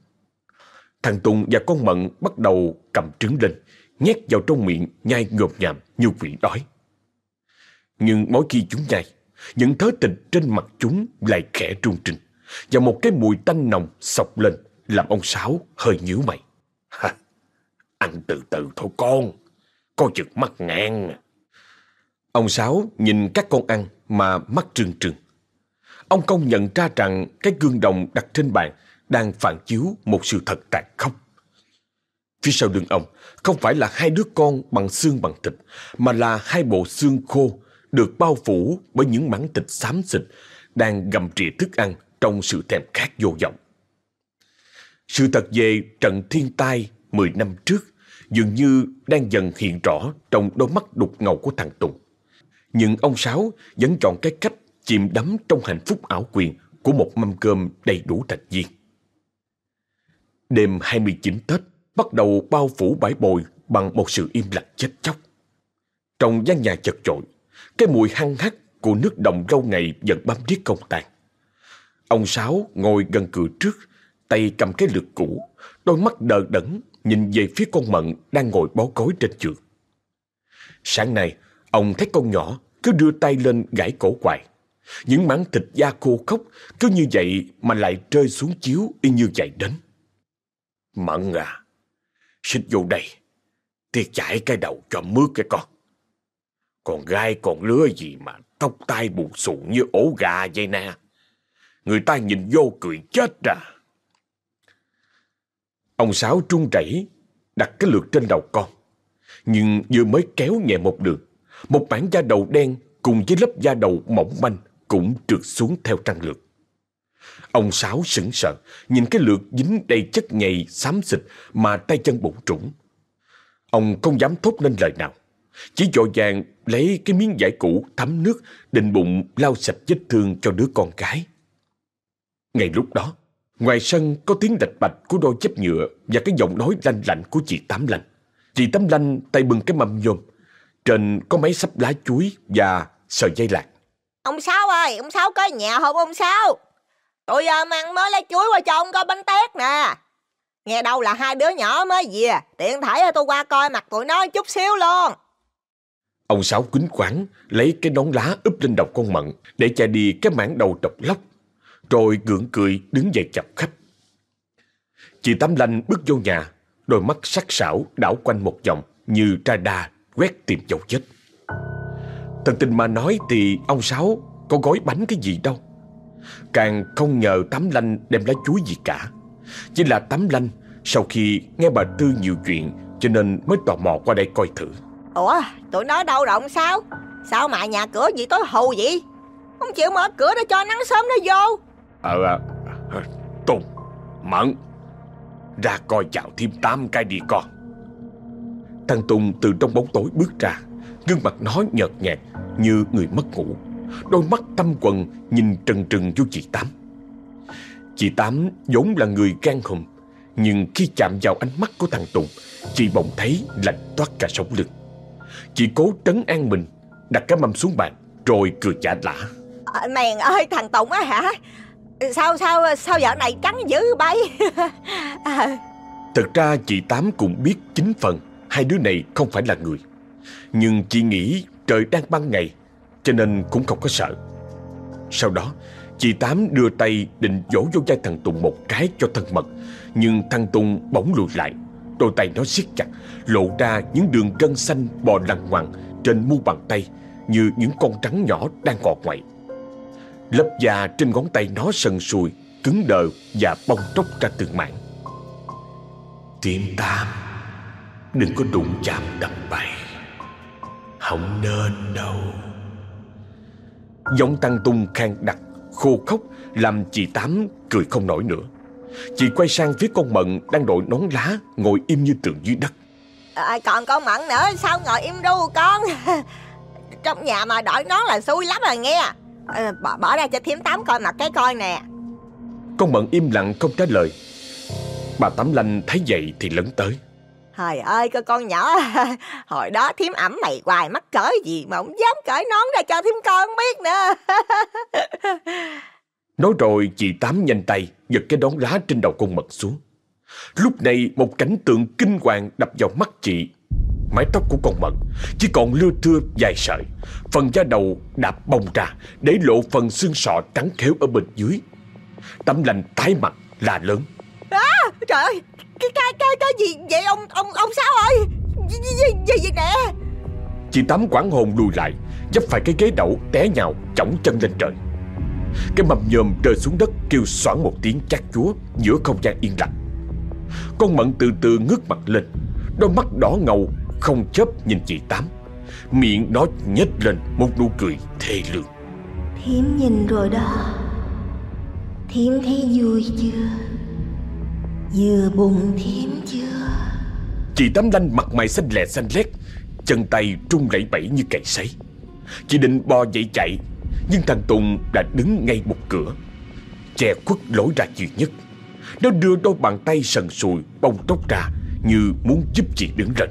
A: Thằng Tùng và con Mận bắt đầu cầm trứng lên Nhét vào trong miệng nhai ngộp nhàm như vị đói. Nhưng mỗi khi chúng nhai Những thớ thịt trên mặt chúng lại khẽ trung trình Và một cái mùi tanh nồng sọc lên Làm ông Sáu hơi nhíu mày. Ha, *laughs* Ăn từ từ thôi con. Coi chừng mắt ngàn Ông Sáu nhìn các con ăn mà mắt trừng trừng Ông công nhận ra rằng cái gương đồng đặt trên bàn đang phản chiếu một sự thật tàn khốc. Phía sau lưng ông không phải là hai đứa con bằng xương bằng thịt, mà là hai bộ xương khô được bao phủ bởi những mảng thịt xám xịt đang gầm rìa thức ăn trong sự thèm khát vô vọng. Sự thật về trận thiên tai 10 năm trước dường như đang dần hiện rõ trong đôi mắt đục ngầu của thằng Tùng. Nhưng ông Sáu vẫn chọn cái cách chìm đắm trong hạnh phúc ảo quyền của một mâm cơm đầy đủ thành viên. Đêm 29 Tết bắt đầu bao phủ bãi bồi bằng một sự im lặng chết chóc. Trong gian nhà chật chội, cái mùi hăng hắc của nước đồng lâu ngày vẫn bám riết không tàn. Ông Sáu ngồi gần cửa trước, tay cầm cái lược cũ, đôi mắt đờ đẫn nhìn về phía con Mận đang ngồi bó gối trên giường. Sáng nay, ông thấy con nhỏ cứ đưa tay lên gãi cổ quài. Những mảng thịt da khô khốc cứ như vậy mà lại rơi xuống chiếu y như vậy đến. Mận à, xích vô đây, tiệt chải cái đầu cho mướt cái con. Còn gai còn lứa gì mà tóc tai bù xù như ổ gà vậy nè. Người ta nhìn vô cười chết à. Ông Sáu trung rẩy đặt cái lược trên đầu con. Nhưng vừa mới kéo nhẹ một đường, một mảng da đầu đen cùng với lớp da đầu mỏng manh cũng trượt xuống theo trăng lược. Ông Sáu sững sờ, nhìn cái lược dính đầy chất nhầy xám xịt mà tay chân bụng trũng. Ông không dám thốt nên lời nào, chỉ dội vàng lấy cái miếng vải cũ thấm nước định bụng lau sạch vết thương cho đứa con gái. Ngay lúc đó, ngoài sân có tiếng đạch bạch của đôi dép nhựa và cái giọng nói lanh lạnh của chị Tám Lanh. Chị Tám Lanh tay bưng cái mâm nhôm, trên có mấy sắp lá chuối và sợi dây lạc.
C: Ông Sáu ơi, ông Sáu có nhà không ông Sáu? Tôi giờ mang mới lấy chuối qua cho ông coi bánh tét nè. Nghe đâu là hai đứa nhỏ mới về, tiện thể tôi qua coi mặt tụi nó chút xíu luôn.
A: Ông Sáu quýnh quán lấy cái nón lá úp lên đầu con mận để che đi cái mảng đầu độc lóc, rồi gượng cười đứng dậy chập khách. Chị Tám Lanh bước vô nhà, đôi mắt sắc sảo đảo quanh một vòng như radar quét tìm dấu vết. Thật tình mà nói thì ông Sáu có gói bánh cái gì đâu. Càng không ngờ Tám Lanh đem lá chuối gì cả. Chỉ là Tám Lanh sau khi nghe bà Tư nhiều chuyện cho nên mới tò mò qua đây coi thử.
C: Ủa, tụi nó đâu rồi ông sao? Sao mà nhà cửa gì tối hù vậy? Không chịu mở cửa để cho nắng sớm nó vô.
A: Ờ, à, Tùng, Mẫn. Ra coi chào thêm tám cái đi con. Thằng Tùng từ trong bóng tối bước ra, gương mặt nó nhợt nhạt như người mất ngủ. Đôi mắt tâm quần nhìn trần trừng vô chị Tám. Chị Tám vốn là người gan hùm Nhưng khi chạm vào ánh mắt của thằng Tùng Chị bỗng thấy lạnh toát cả sống lưng. Chị cố trấn an mình Đặt cái mâm xuống bàn Rồi cười chả lã
C: à, ờ, Mèn ơi thằng Tùng á hả? Sao sao sao vợ này trắng dữ bay *laughs* *laughs*
A: à. Thật ra chị Tám cũng biết chính phần Hai đứa này không phải là người. Nhưng chị nghĩ trời đang ban ngày Cho nên cũng không có sợ. Sau đó Chị Tám đưa tay định vỗ vô vai thằng Tùng một cái cho thân mật Nhưng thằng Tùng bỗng lùi lại Đôi tay nó siết chặt Lộ ra những đường gân xanh bò lằn ngoằn Trên mu bàn tay Như những con trắng nhỏ đang ngọt ngoại Lớp da trên ngón tay nó sần sùi Cứng đờ và bong tróc ra từng mảng. Tiệm Tám Đừng có đụng chạm đập bậy Không nên đâu. Giọng tăng tung khang đặc Khô khốc Làm chị Tám cười không nổi nữa. Chị quay sang phía con Mận Đang đội nón lá Ngồi im như tượng dưới đất.
C: À, Còn con Mận nữa Sao ngồi im ru con? *laughs* Trong nhà mà đội nón là xui lắm rồi nghe à, bỏ, bỏ ra cho thiếm tám coi mặt cái coi nè.
A: Con Mận im lặng không trả lời. Bà Tám Lanh thấy vậy thì lấn tới.
C: Trời ơi con con nhỏ *laughs* Hồi đó thím ẩm mày hoài mắc cỡ gì Mà không dám cởi nón ra cho thím con biết nữa. *laughs*
A: Nói rồi chị Tám nhanh tay Giật cái đón lá trên đầu con mật xuống. Lúc này một cảnh tượng kinh hoàng đập vào mắt chị Mái tóc của con mật Chỉ còn lưa thưa dài sợi. Phần da đầu đạp bông ra Để lộ phần xương sọ trắng khéo ở bên dưới. Tấm lành tái mặt là lớn.
C: À, Trời ơi cái cái cái cái gì vậy ông ông ông sao ơi? Gì gì gì, gì, nè?
A: Chị tám quảng hồn lùi lại dấp phải cái ghế đậu té nhào chỏng chân lên trời. Cái mầm nhôm rơi xuống đất kêu xoảng một tiếng chát chúa giữa không gian yên lặng. Con mận từ từ ngước mặt lên đôi mắt đỏ ngầu không chớp nhìn chị tám. Miệng nó nhếch lên một nụ cười thê lương.
B: Thím nhìn rồi đó. Thím thấy vui chưa? Vừa bụng thiếm chưa?
A: Chị Tám Lanh mặt mày xanh lè xanh lét Chân tay trung lẩy bẩy như cày sấy. Chị định bò dậy chạy Nhưng thằng Tùng đã đứng ngay một cửa. Che khuất lối ra duy nhất. Nó đưa đôi bàn tay sần sùi Bông tóc ra Như muốn giúp chị đứng lên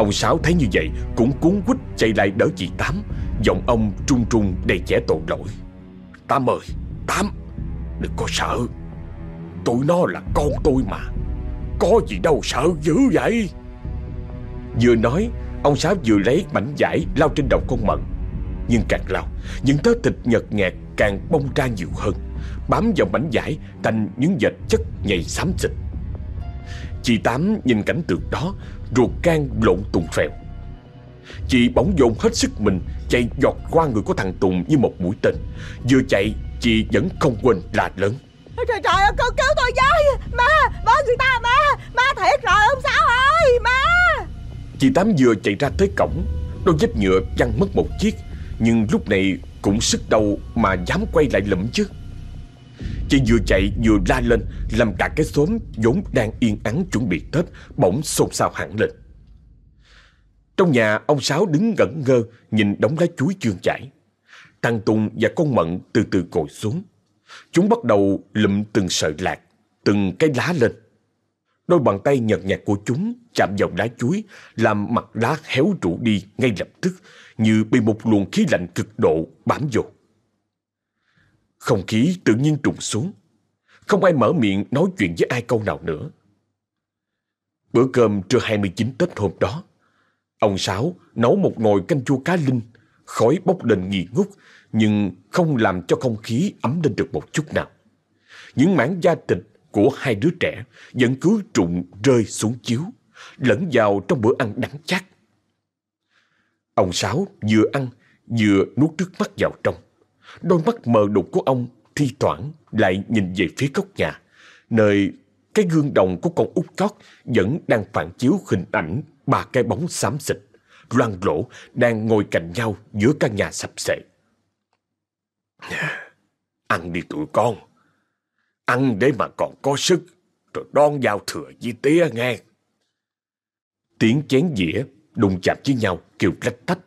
A: Ông Sáu thấy như vậy, Cũng cuốn quýt chạy lại đỡ chị Tám. Giọng ông trung trung đầy trẻ tội lỗi. Tám ơi, Tám, Đừng có sợ. Tụi nó là con tôi mà. Có gì đâu sợ dữ vậy? Vừa nói, Ông Sáu vừa lấy mảnh vải lao trên đầu con Mận. Nhưng càng lao Những tớ thịt nhợt nhạt càng bông ra nhiều hơn. Bám vào mảnh vải Thành những vệt chất nhầy xám xịt. Chị Tám nhìn cảnh tượng đó Ruột gan lộn tùng phèo. Chị bỗng dồn hết sức mình Chạy giọt qua người của thằng Tùng như một mũi tên. Vừa chạy Chị vẫn không quên là lớn.
C: Trời trời ơi, con cứu tôi với! Má, bớ người ta má? Má thiệt rồi ông Sáu ơi, má!
A: Chị Tám vừa chạy ra tới cổng Đôi dép nhựa văng mất một chiếc. Nhưng lúc này cũng sức đầu mà dám quay lại lụm chứ Chị vừa chạy vừa la lên Làm cả cái xóm vốn đang yên ắng chuẩn bị Tết Bỗng xôn xao hẳn lên Trong nhà ông Sáu đứng ngẩn ngơ Nhìn đống lá chuối chương chảy Thằng Tùng và con Mận từ từ ngồi xuống Chúng bắt đầu lụm từng sợi lạc, từng cái lá lên. Đôi bàn tay nhợt nhạt của chúng chạm vào lá chuối, làm mặt lá héo rũ đi ngay lập tức, như bị một luồng khí lạnh cực độ bám vô. Không khí tự nhiên trùng xuống. Không ai mở miệng nói chuyện với ai câu nào nữa. Bữa cơm trưa 29 Tết hôm đó, ông Sáu nấu một nồi canh chua cá linh, khói bốc lên nghi ngút, nhưng không làm cho không khí ấm lên được một chút nào. Những mảng da thịt của hai đứa trẻ vẫn cứ trụng rơi xuống chiếu, lẫn vào trong bữa ăn đắng chát. Ông Sáu vừa ăn, vừa nuốt nước mắt vào trong. Đôi mắt mờ đục của ông thi thoảng lại nhìn về phía góc nhà, nơi cái gương đồng của con út chót vẫn đang phản chiếu hình ảnh ba cái bóng xám xịt, loang lỗ đang ngồi cạnh nhau giữa căn nhà sập sệ. *sighs* Ăn đi tụi con. Ăn để mà còn có sức, rồi đón giao thừa với tía nghe. Tiếng chén dĩa đụng chạm với nhau kêu lách tách.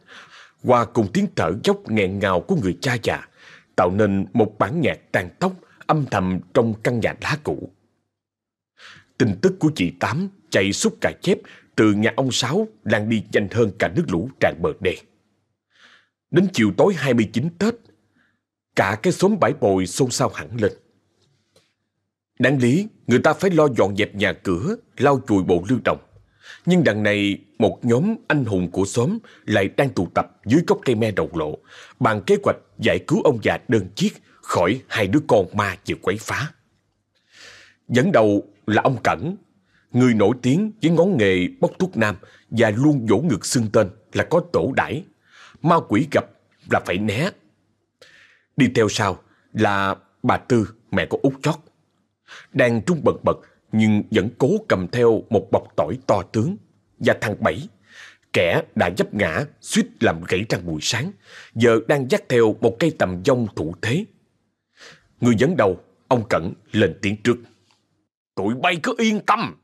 A: Qua cùng tiếng thở dốc nghẹn ngào của người cha già, tạo nên một bản nhạc tàn tóc âm thầm trong căn nhà lá cũ. Tin tức của chị Tám chạy xúc cả chép từ nhà ông Sáu lan đi nhanh hơn cả nước lũ tràn bờ đê. Đến chiều tối 29 Tết, cả cái xóm bãi bồi xôn xao hẳn lên. Đáng lý, người ta phải lo dọn dẹp nhà cửa, lau chùi bộ lưu đồng. Nhưng đằng này, một nhóm anh hùng của xóm lại đang tụ tập dưới gốc cây me đầu lộ, bàn kế hoạch giải cứu ông già đơn chiếc khỏi hai đứa con ma vừa quấy phá. Dẫn đầu là ông Cẩn, người nổi tiếng với ngón nghề bốc thuốc nam và luôn vỗ ngực xưng tên là có tổ đãi. Ma quỷ gặp là phải né. Đi theo sau là bà Tư, mẹ của út chót. Đang trung bật bật nhưng vẫn cố cầm theo một bọc tỏi to tướng. Và thằng Bảy, kẻ đã dấp ngã, suýt làm gãy răng buổi sáng, giờ đang dắt theo một cây tầm dông thủ thế. Người dẫn đầu, ông Cẩn lên tiếng trước. Tụi bay cứ yên tâm.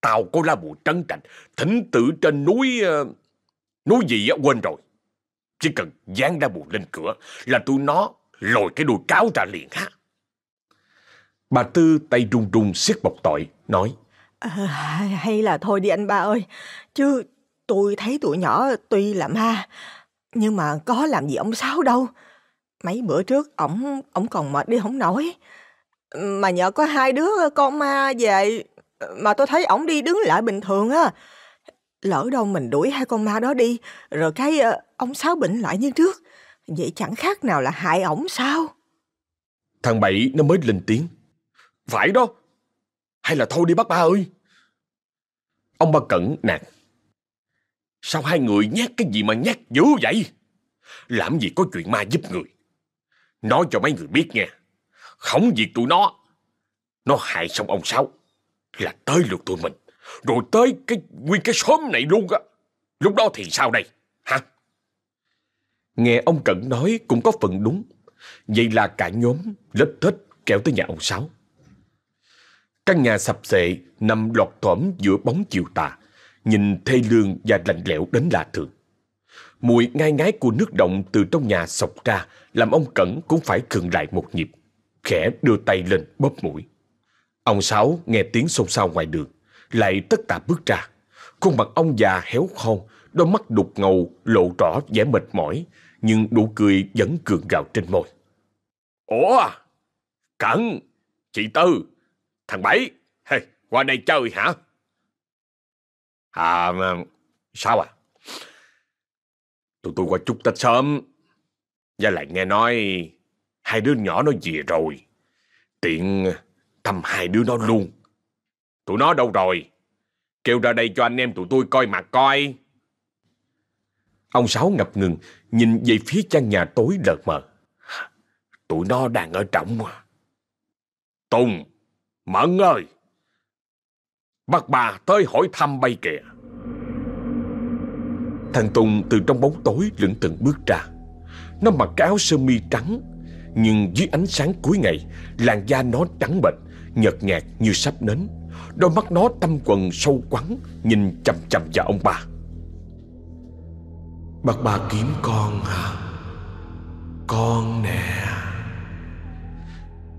A: Tao có la bùa trấn trạch, thỉnh tự trên núi... Ờ, núi gì á, quên rồi. Chỉ cần dán ra bùa lên cửa là tụi nó lồi cái đuôi cáo ra liền ha. Bà Tư tay run run siết bọc tội, nói.
C: À, hay là thôi đi anh ba ơi, chứ tôi thấy tụi nhỏ tuy là ma, nhưng mà có làm gì ông Sáu đâu. Mấy bữa trước ổng ổng còn mệt đi không nổi. Mà nhờ có hai đứa con ma về mà tôi thấy ổng đi đứng lại bình thường á. Lỡ đâu mình đuổi hai con ma đó đi, rồi cái ờ, ông Sáu bệnh lại như trước. Vậy chẳng khác nào là hại ổng sao?
A: Thằng Bảy nó mới lên tiếng. Phải đó. Hay là thôi đi bác ba ơi. Ông ba Cẩn nạt. Sao hai người nhát cái gì mà nhát dữ vậy? Làm gì có chuyện ma giúp người. Nói cho mấy người biết nghe. Không việc tụi nó. Nó hại xong ông Sáu. Là tới lượt tụi mình. Rồi tới cái nguyên cái xóm này luôn á. Lúc đó thì sao đây? Hả? Nghe ông Cẩn nói cũng có phần đúng. Vậy là cả nhóm lết tết kéo tới nhà ông Sáu. Căn nhà sập xệ nằm lọt thỏm giữa bóng chiều tà, nhìn thê lương và lạnh lẽo đến lạ thường. Mùi ngai ngái của nước động từ trong nhà sộc ra làm ông Cẩn cũng phải khựng lại một nhịp, khẽ đưa tay lên bóp mũi. Ông Sáu nghe tiếng xôn xao ngoài đường, lại tất tả bước ra. Khuôn mặt ông già héo khon, đôi mắt đục ngầu lộ rõ vẻ mệt mỏi, nhưng nụ cười vẫn cường gạo trên môi. Ủa? Cẩn! Chị Tư! Thằng Bảy! Hey, qua đây chơi hả? À, sao à? Tụi tôi qua chúc Tết sớm. Và lại nghe nói hai đứa nhỏ nó về rồi. Tiện thăm hai đứa nó luôn. Tụi nó đâu rồi? Kêu ra đây cho anh em tụi tôi coi mặt coi. Ông Sáu ngập ngừng, nhìn về phía căn nhà tối lờ mờ. Tụi nó đang ở trọng. Tùng, Mẫn ơi! Bác bà tới hỏi thăm bay kìa. Thằng Tùng từ trong bóng tối lững từng bước ra. Nó mặc cái áo sơ mi trắng, nhưng dưới ánh sáng cuối ngày, làn da nó trắng bệch, nhợt nhạt như sắp nến. Đôi mắt nó tâm quần sâu quắn, nhìn chầm chầm vào ông bà. Bác bà kiếm con hả? Con nè.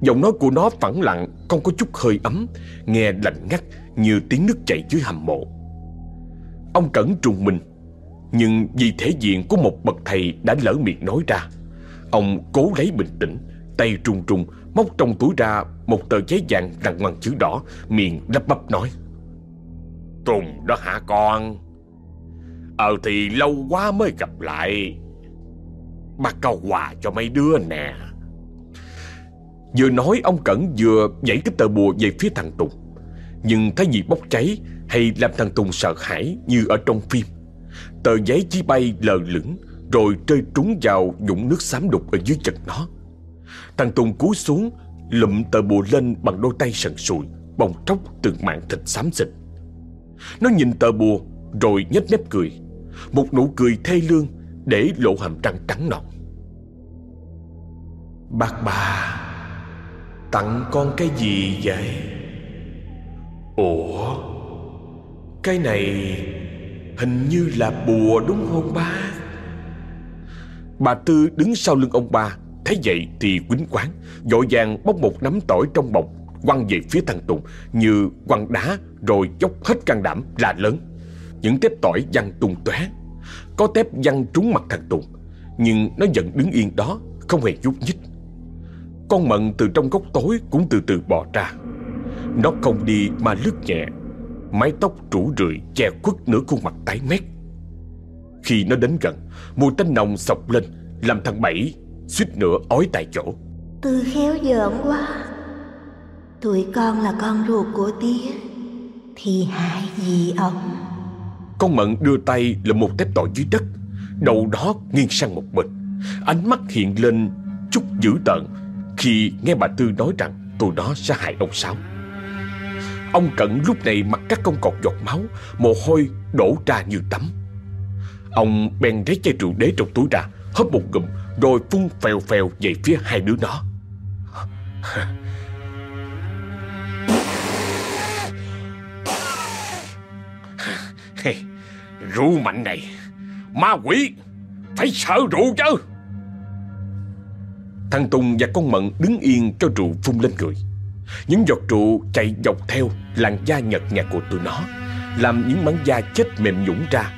A: Giọng nói của nó phẳng lặng, không có chút hơi ấm, nghe lạnh ngắt như tiếng nước chảy dưới hầm mộ. Ông Cẩn trùng mình, nhưng vì thể diện của một bậc thầy đã lỡ miệng nói ra. Ông cố lấy bình tĩnh, tay trung trung móc trong túi ra một tờ giấy vàng đằng bằng chữ đỏ, miệng lắp bắp nói. Tùng đó hả con? Ờ thì lâu quá mới gặp lại. Bác cao quà cho mấy đứa nè. Vừa nói ông Cẩn vừa dãy cái tờ bùa về phía thằng Tùng nhưng thấy gì bốc cháy hay làm thằng Tùng sợ hãi như ở trong phim? Tờ giấy chỉ bay lờ lửng, Rồi rơi trúng vào dũng nước xám đục ở dưới chân nó. Thằng Tùng cúi xuống, Lụm tờ bùa lên bằng đôi tay sần sùi Bong tróc từng mạng thịt xám xịt. Nó nhìn tờ bùa, Rồi nhếch mép cười. Một nụ cười thê lương Để lộ hàm răng trắng nõn. Bác bà, Tặng con cái gì vậy? Ủa? Cái này hình như là bùa đúng không ba. Bà Tư đứng sau lưng ông ba, Thấy vậy thì quýnh quán Dội vàng bóc một nắm tỏi trong bọc, Quăng về phía thằng Tùng, Như quăng đá rồi dốc hết can đảm là lớn Những tép tỏi văng tung tóe, Có tép văng trúng mặt thằng Tùng, Nhưng nó vẫn đứng yên đó, Không hề nhúc nhích Con mận từ trong góc tối cũng từ từ bò ra nó không đi mà lướt nhẹ. Mái tóc rủ rượi che khuất nửa khuôn mặt tái mét. Khi nó đến gần Mùi tanh nồng sọc lên Làm thằng Bảy suýt nữa ói tại chỗ.
B: Tư khéo giỡn quá Tụi con là con ruột của tía Thì hại gì ông?
A: Con Mận đưa tay là một tép tỏi dưới đất Đầu đó nghiêng sang một bên. Ánh mắt hiện lên chút dữ tợn Khi nghe bà Tư nói rằng Tụi đó sẽ hại ông Sáu Ông Cận lúc này mặt các con cọt giọt máu Mồ hôi đổ ra như tắm. Ông bèn lấy chai rượu đế trong túi ra Hớp một ngụm Rồi phun phèo phèo về phía hai đứa nó. Rượu mạnh này Ma quỷ Phải sợ rượu chứ. Thằng Tùng và con Mận đứng yên cho rượu phun lên người những giọt trụ chạy dọc theo làn da nhợt nhạt của tụi nó Làm những mảng da chết mềm nhũng ra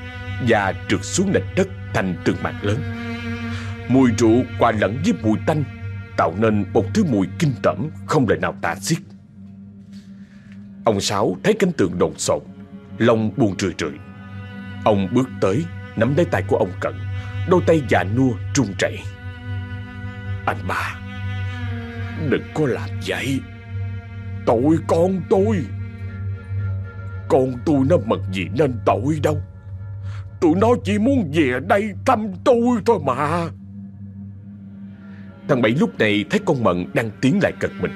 A: Và trượt xuống nền đất thành từng mảng lớn. Mùi rượu hòa lẫn với mùi tanh Tạo nên một thứ mùi kinh tởm không lời nào tả xiết. Ông Sáu thấy cánh tường đồn sột, Lòng buồn rười rượi. Ông bước tới Nắm lấy tay của ông Cận Đôi tay già nua run rẩy. Anh ba Đừng có làm vậy. Tội con tôi. Con tôi nó mật gì nên tội đâu. Tụi nó chỉ muốn về đây thăm tôi thôi mà. Thằng Bảy lúc này thấy con Mận đang tiến lại cật mình.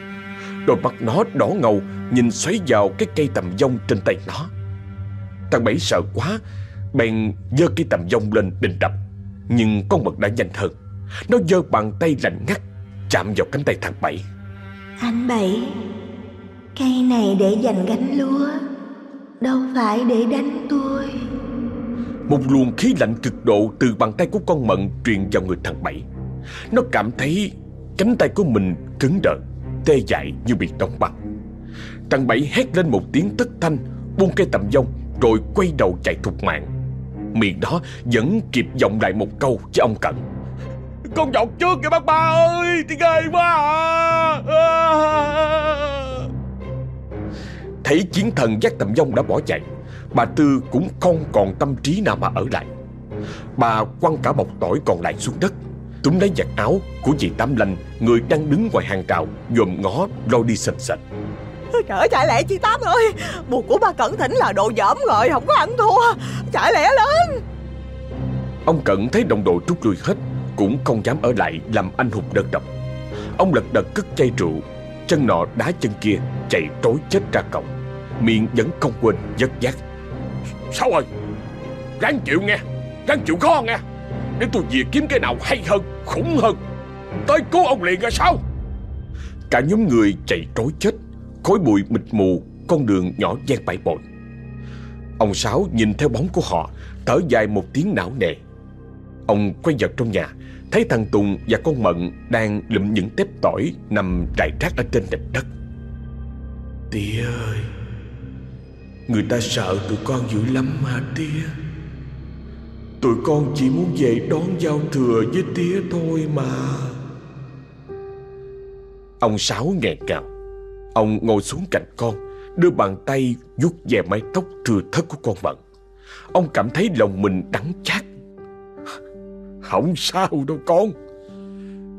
A: Đôi mắt nó đỏ ngầu, Nhìn xoáy vào cái cây tầm dông trên tay nó. Thằng Bảy sợ quá, Bèn giơ cây tầm dông lên định đập. Nhưng con Mận đã nhanh hơn. Nó giơ bàn tay lạnh ngắt, Chạm vào cánh tay thằng Bảy.
B: Anh Bảy Cây này để dành gánh lúa, Đâu phải để đánh tôi.
A: Một luồng khí lạnh cực độ Từ bàn tay của con Mận truyền vào người thằng Bảy. Nó cảm thấy Cánh tay của mình cứng đờ, Tê dại như bị đóng băng. Thằng Bảy hét lên một tiếng tất thanh, Buông cây tầm dông, Rồi quay đầu chạy thục mạng. Miệng đó vẫn kịp vọng lại một câu với ông Cận. Con dọc trước kìa bác ba ơi, Thì ghê quá à. Thấy chiến thần dắt tầm dông đã bỏ chạy Bà Tư cũng không còn tâm trí nào mà ở lại. Bà quăng cả bọc tỏi còn lại xuống đất Túm lấy giặt áo của chị Tám Lanh Người đang đứng ngoài hàng rào Dòm ngó lo đi sình sạch
C: Trời ơi chạy lẹ chị Tám ơi Bùa của ba Cẩn Thỉnh là đồ dởm rồi Không có ăn thua. Chạy lẹ lên
A: Ông Cận thấy đồng đội rút lui hết Cũng không dám ở lại làm anh hùng đơn độc. Ông lật đật cất chai rượu Chân nọ đá chân kia Chạy trối chết ra cổng. Miệng vẫn không quên dứt giác. Sao rồi Ráng chịu nghe, Ráng chịu khó nghe. Để tôi về kiếm cái nào hay hơn, Khủng hơn, Tới cứu ông liền rồi sao? Cả nhóm người chạy trối chết, Khói bụi mịt mù, Con đường nhỏ ven bãi bội Ông Sáu nhìn theo bóng của họ, Thở dài một tiếng não nề. Ông quay vào trong nhà Thấy thằng Tùng và con Mận Đang lụm những tép tỏi Nằm rải rác ở trên nền đất. Tía ơi Người ta sợ tụi con dữ lắm hả tía? Tụi con chỉ muốn về đón giao thừa với tía thôi mà. Ông Sáu nghẹn ngào. Ông ngồi xuống cạnh con Đưa bàn tay vuốt về mái tóc thừa thất của con Mận. Ông cảm thấy lòng mình đắng chát không sao đâu con.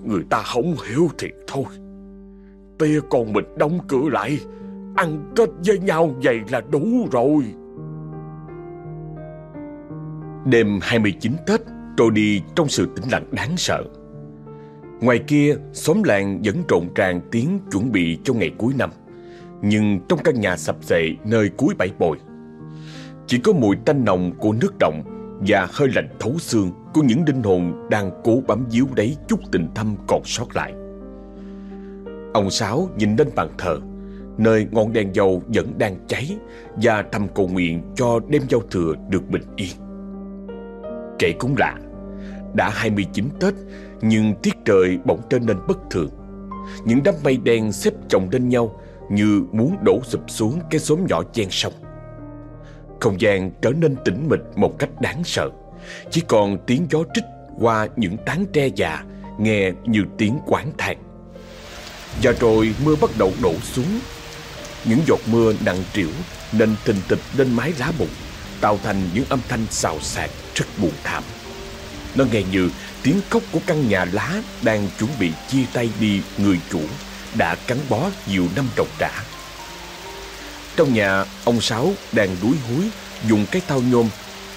A: Người ta không hiểu thiệt thôi. Tia con mình đóng cửa lại Ăn kết với nhau vậy là đủ rồi. Đêm 29 Tết trôi đi trong sự tĩnh lặng đáng sợ. Ngoài kia, xóm làng vẫn trộn tràn tiếng chuẩn bị cho ngày cuối năm. Nhưng trong căn nhà sập xệ nơi cuối bãi bồi, chỉ có mùi tanh nồng của nước động và hơi lạnh thấu xương của những linh hồn đang cố bám víu đấy chút tình thâm còn sót lại. Ông Sáu nhìn lên bàn thờ, nơi ngọn đèn dầu vẫn đang cháy và thầm cầu nguyện cho đêm giao thừa được bình yên. Kể cũng lạ, Đã 29 Tết Nhưng tiết trời bỗng trở nên bất thường Những đám mây đen xếp chồng lên nhau Như muốn đổ sụp xuống cái xóm nhỏ chen sông không gian trở nên tĩnh mịch một cách đáng sợ. Chỉ còn tiếng gió trích qua những tán tre già, Nghe như tiếng quán thang. Và rồi mưa bắt đầu đổ xuống. Những giọt mưa nặng trĩu Nên tình tịch lên mái lá bụng Tạo thành những âm thanh xào xạc rất buồn thảm. Nó nghe như tiếng khóc của căn nhà lá Đang chuẩn bị chia tay đi người chủ Đã cắn bó nhiều năm trồng trả trong nhà, ông Sáu đang đuối húi, Dùng cái thao nhôm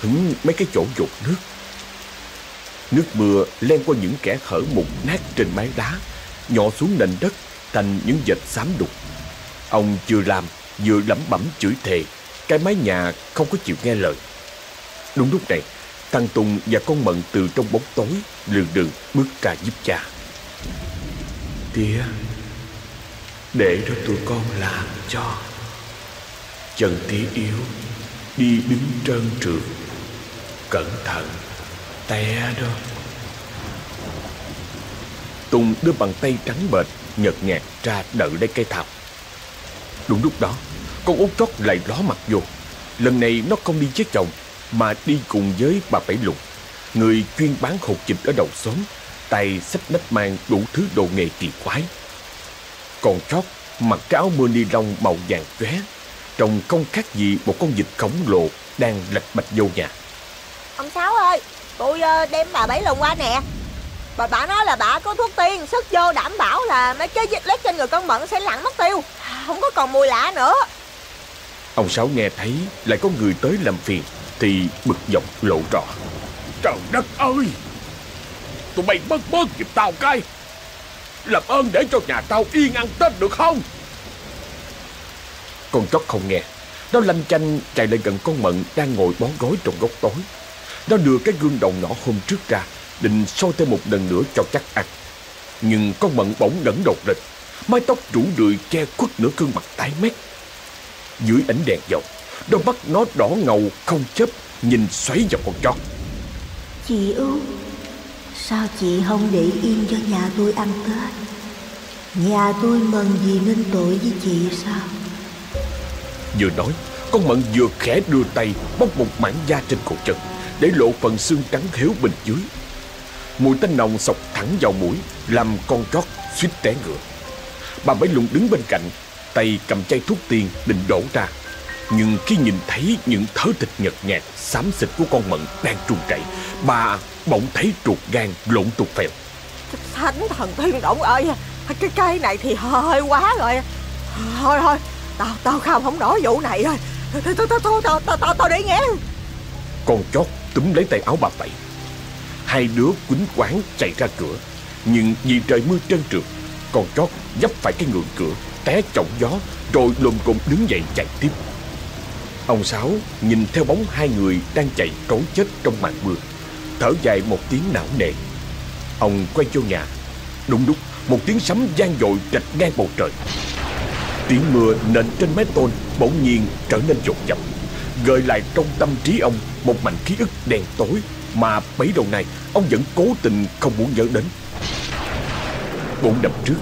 A: hứng mấy cái chỗ dột nước. Nước mưa len qua những kẻ hở mục nát trên mái đá Nhỏ xuống nền đất thành những vệt xám đục. Ông chưa làm, vừa lẩm bẩm chửi thề, Cái mái nhà không có chịu nghe lời. Đúng lúc này, Thằng Tùng và con Mận từ trong bóng tối Lường đường bước ra giúp cha.
D: Tía, Để cho tụi con làm cho. Chân tí yếu, Đi đứng trơn trượt Cẩn thận, Té đó.
A: Tùng đưa bàn tay trắng bệch, Nhợt nhạt ra đỡ lấy cây thạp Đúng lúc đó, Con út chót lại ló mặt vô. Lần này nó không đi với chồng, Mà đi cùng với bà Bảy Lục. Người chuyên bán hột vịt ở đầu xóm, Tay xách nách mang đủ thứ đồ nghề kỳ quái. Còn chót mặc cái áo mưa ni lông màu vàng chóe Trông không khác gì một con vịt khổng lồ Đang lạch bạch vô nhà?
C: Ông Sáu ơi Tôi ờ, đem bà Bảy Lùng qua nè. Bà bà nói là bà có thuốc tiên Sức vô đảm bảo là mấy cái dịch lết trên người con Mận sẽ lặn mất tiêu Không có còn mùi lạ nữa.
A: Ông Sáu nghe thấy lại có người tới làm phiền Thì bực dọc lộ rõ.
D: Trời đất ơi! Tụi bay bớt bớt giùm tao cái. Làm ơn để cho nhà tao yên ăn Tết được không
A: con chó không nghe. Nó lanh chanh chạy lại gần con Mận Đang ngồi bó gối trong góc tối. Nó đưa cái gương đầu nhỏ hôm trước ra, Định soi thêm một lần nữa cho chắc ăn. Nhưng con Mận bỗng ngẩng đột lên. Mái tóc rủ rượi che khuất nửa gương mặt tái mét. Dưới ánh đèn dầu, Đôi mắt nó đỏ ngầu không chớp, Nhìn xoáy vào con chó.
B: Chị Út Sao chị không để yên cho nhà tôi ăn Tết? Nhà tôi mừng gì nên tội với chị sao?
A: Vừa nói, Con Mận vừa khẽ đưa tay Bóc một mảng da trên cổ chân, Để lộ phần xương trắng héo bên dưới. Mùi tanh nồng sọc thẳng vào mũi, Làm con chót suýt té ngựa. Bà Bảy Lùng đứng bên cạnh, Tay cầm chai thuốc tiên định đổ ra. Nhưng khi nhìn thấy những thớ thịt nhợt nhạt, Xám xịt của con Mận đang trùn chảy Bà bỗng thấy ruột gan lộn tục phèo.
C: Thánh thần thiên động ơi, Cái cây này thì hơi quá rồi. Thôi thôi Tao tao không không nổi vụ này rồi. Thôi thôi thôi thôi tao tao tao tao để nghe.
A: Con chót túm lấy tay áo bà Bảy Hai đứa quýnh quán chạy ra cửa. Nhưng vì trời mưa trơn trượt, Con chót dấp phải cái ngưỡng cửa, Té trọng gió, Rồi lồm cồm đứng dậy chạy tiếp. Ông Sáu nhìn theo bóng hai người Đang chạy trốn chết trong màn mưa. Thở dài một tiếng não nề. Ông quay vô nhà. Đúng lúc, một tiếng sấm vang dội rạch ngang bầu trời. Tiếng mưa nện trên mái tôn, Bỗng nhiên trở nên dột dập. Gợi lại trong tâm trí ông Một mảnh ký ức đen tối Mà bấy đầu này ông vẫn cố tình không muốn nhớ đến. Bốn năm trước,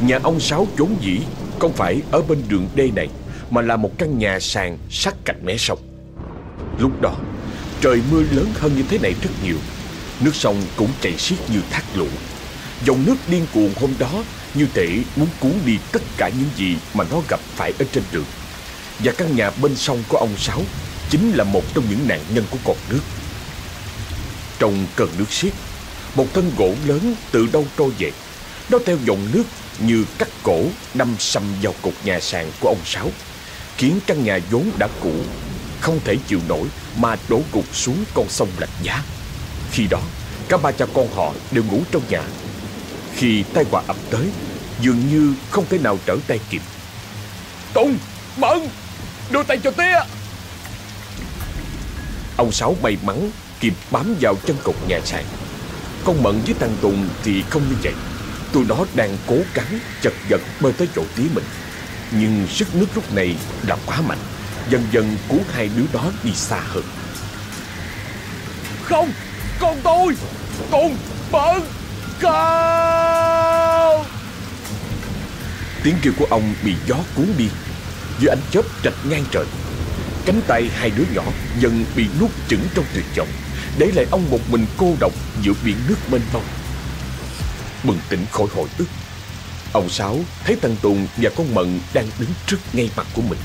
A: Nhà ông Sáu trốn dĩ Không phải ở bên đường đê này, Mà là một căn nhà sàn sát cạnh mé sông. Lúc đó, Trời mưa lớn hơn như thế này rất nhiều. Nước sông cũng chảy xiết như thác lũ. Dòng nước điên cuồng hôm đó như thể muốn cuốn đi tất cả những gì Mà nó gặp phải ở trên đường. Và căn nhà bên sông của ông Sáu Chính là một trong những nạn nhân của con nước. Trong cơn nước xiết, Một thân gỗ lớn từ đâu trôi về. Nó theo dòng nước như cắt cổ Đâm sầm vào cột nhà sàn của ông Sáu, Khiến căn nhà vốn đã cũ, Không thể chịu nổi Mà đổ gục xuống con sông lạch giá. Khi đó, Cả ba cha con họ đều ngủ trong nhà. Khi tai họa ập tới, Dường như không thể nào trở tay kịp.
D: Tùng Mận Đưa tay cho tía
A: Ông Sáu may mắn kịp bám vào chân cột nhà sàn. Con Mận với thằng Tùng thì không như vậy. Tụi nó đang cố gắng chật vật bơi tới chỗ tía mình. Nhưng sức nước lúc này đã quá mạnh, Dần dần cuốn hai đứa đó đi xa hơn.
D: Không, con tôi, tùng Mận Cao
A: Tiếng kêu của ông bị gió cuốn đi. Dưới ánh chớp rạch ngang trời Cánh tay hai đứa nhỏ dần bị nuốt chửng trong tuyệt vọng. Để lại ông một mình cô độc giữa biển nước mênh mông. Bừng tỉnh khỏi hồi ức. Ông Sáu thấy thằng Tùng và con Mận đang đứng trước ngay mặt của mình.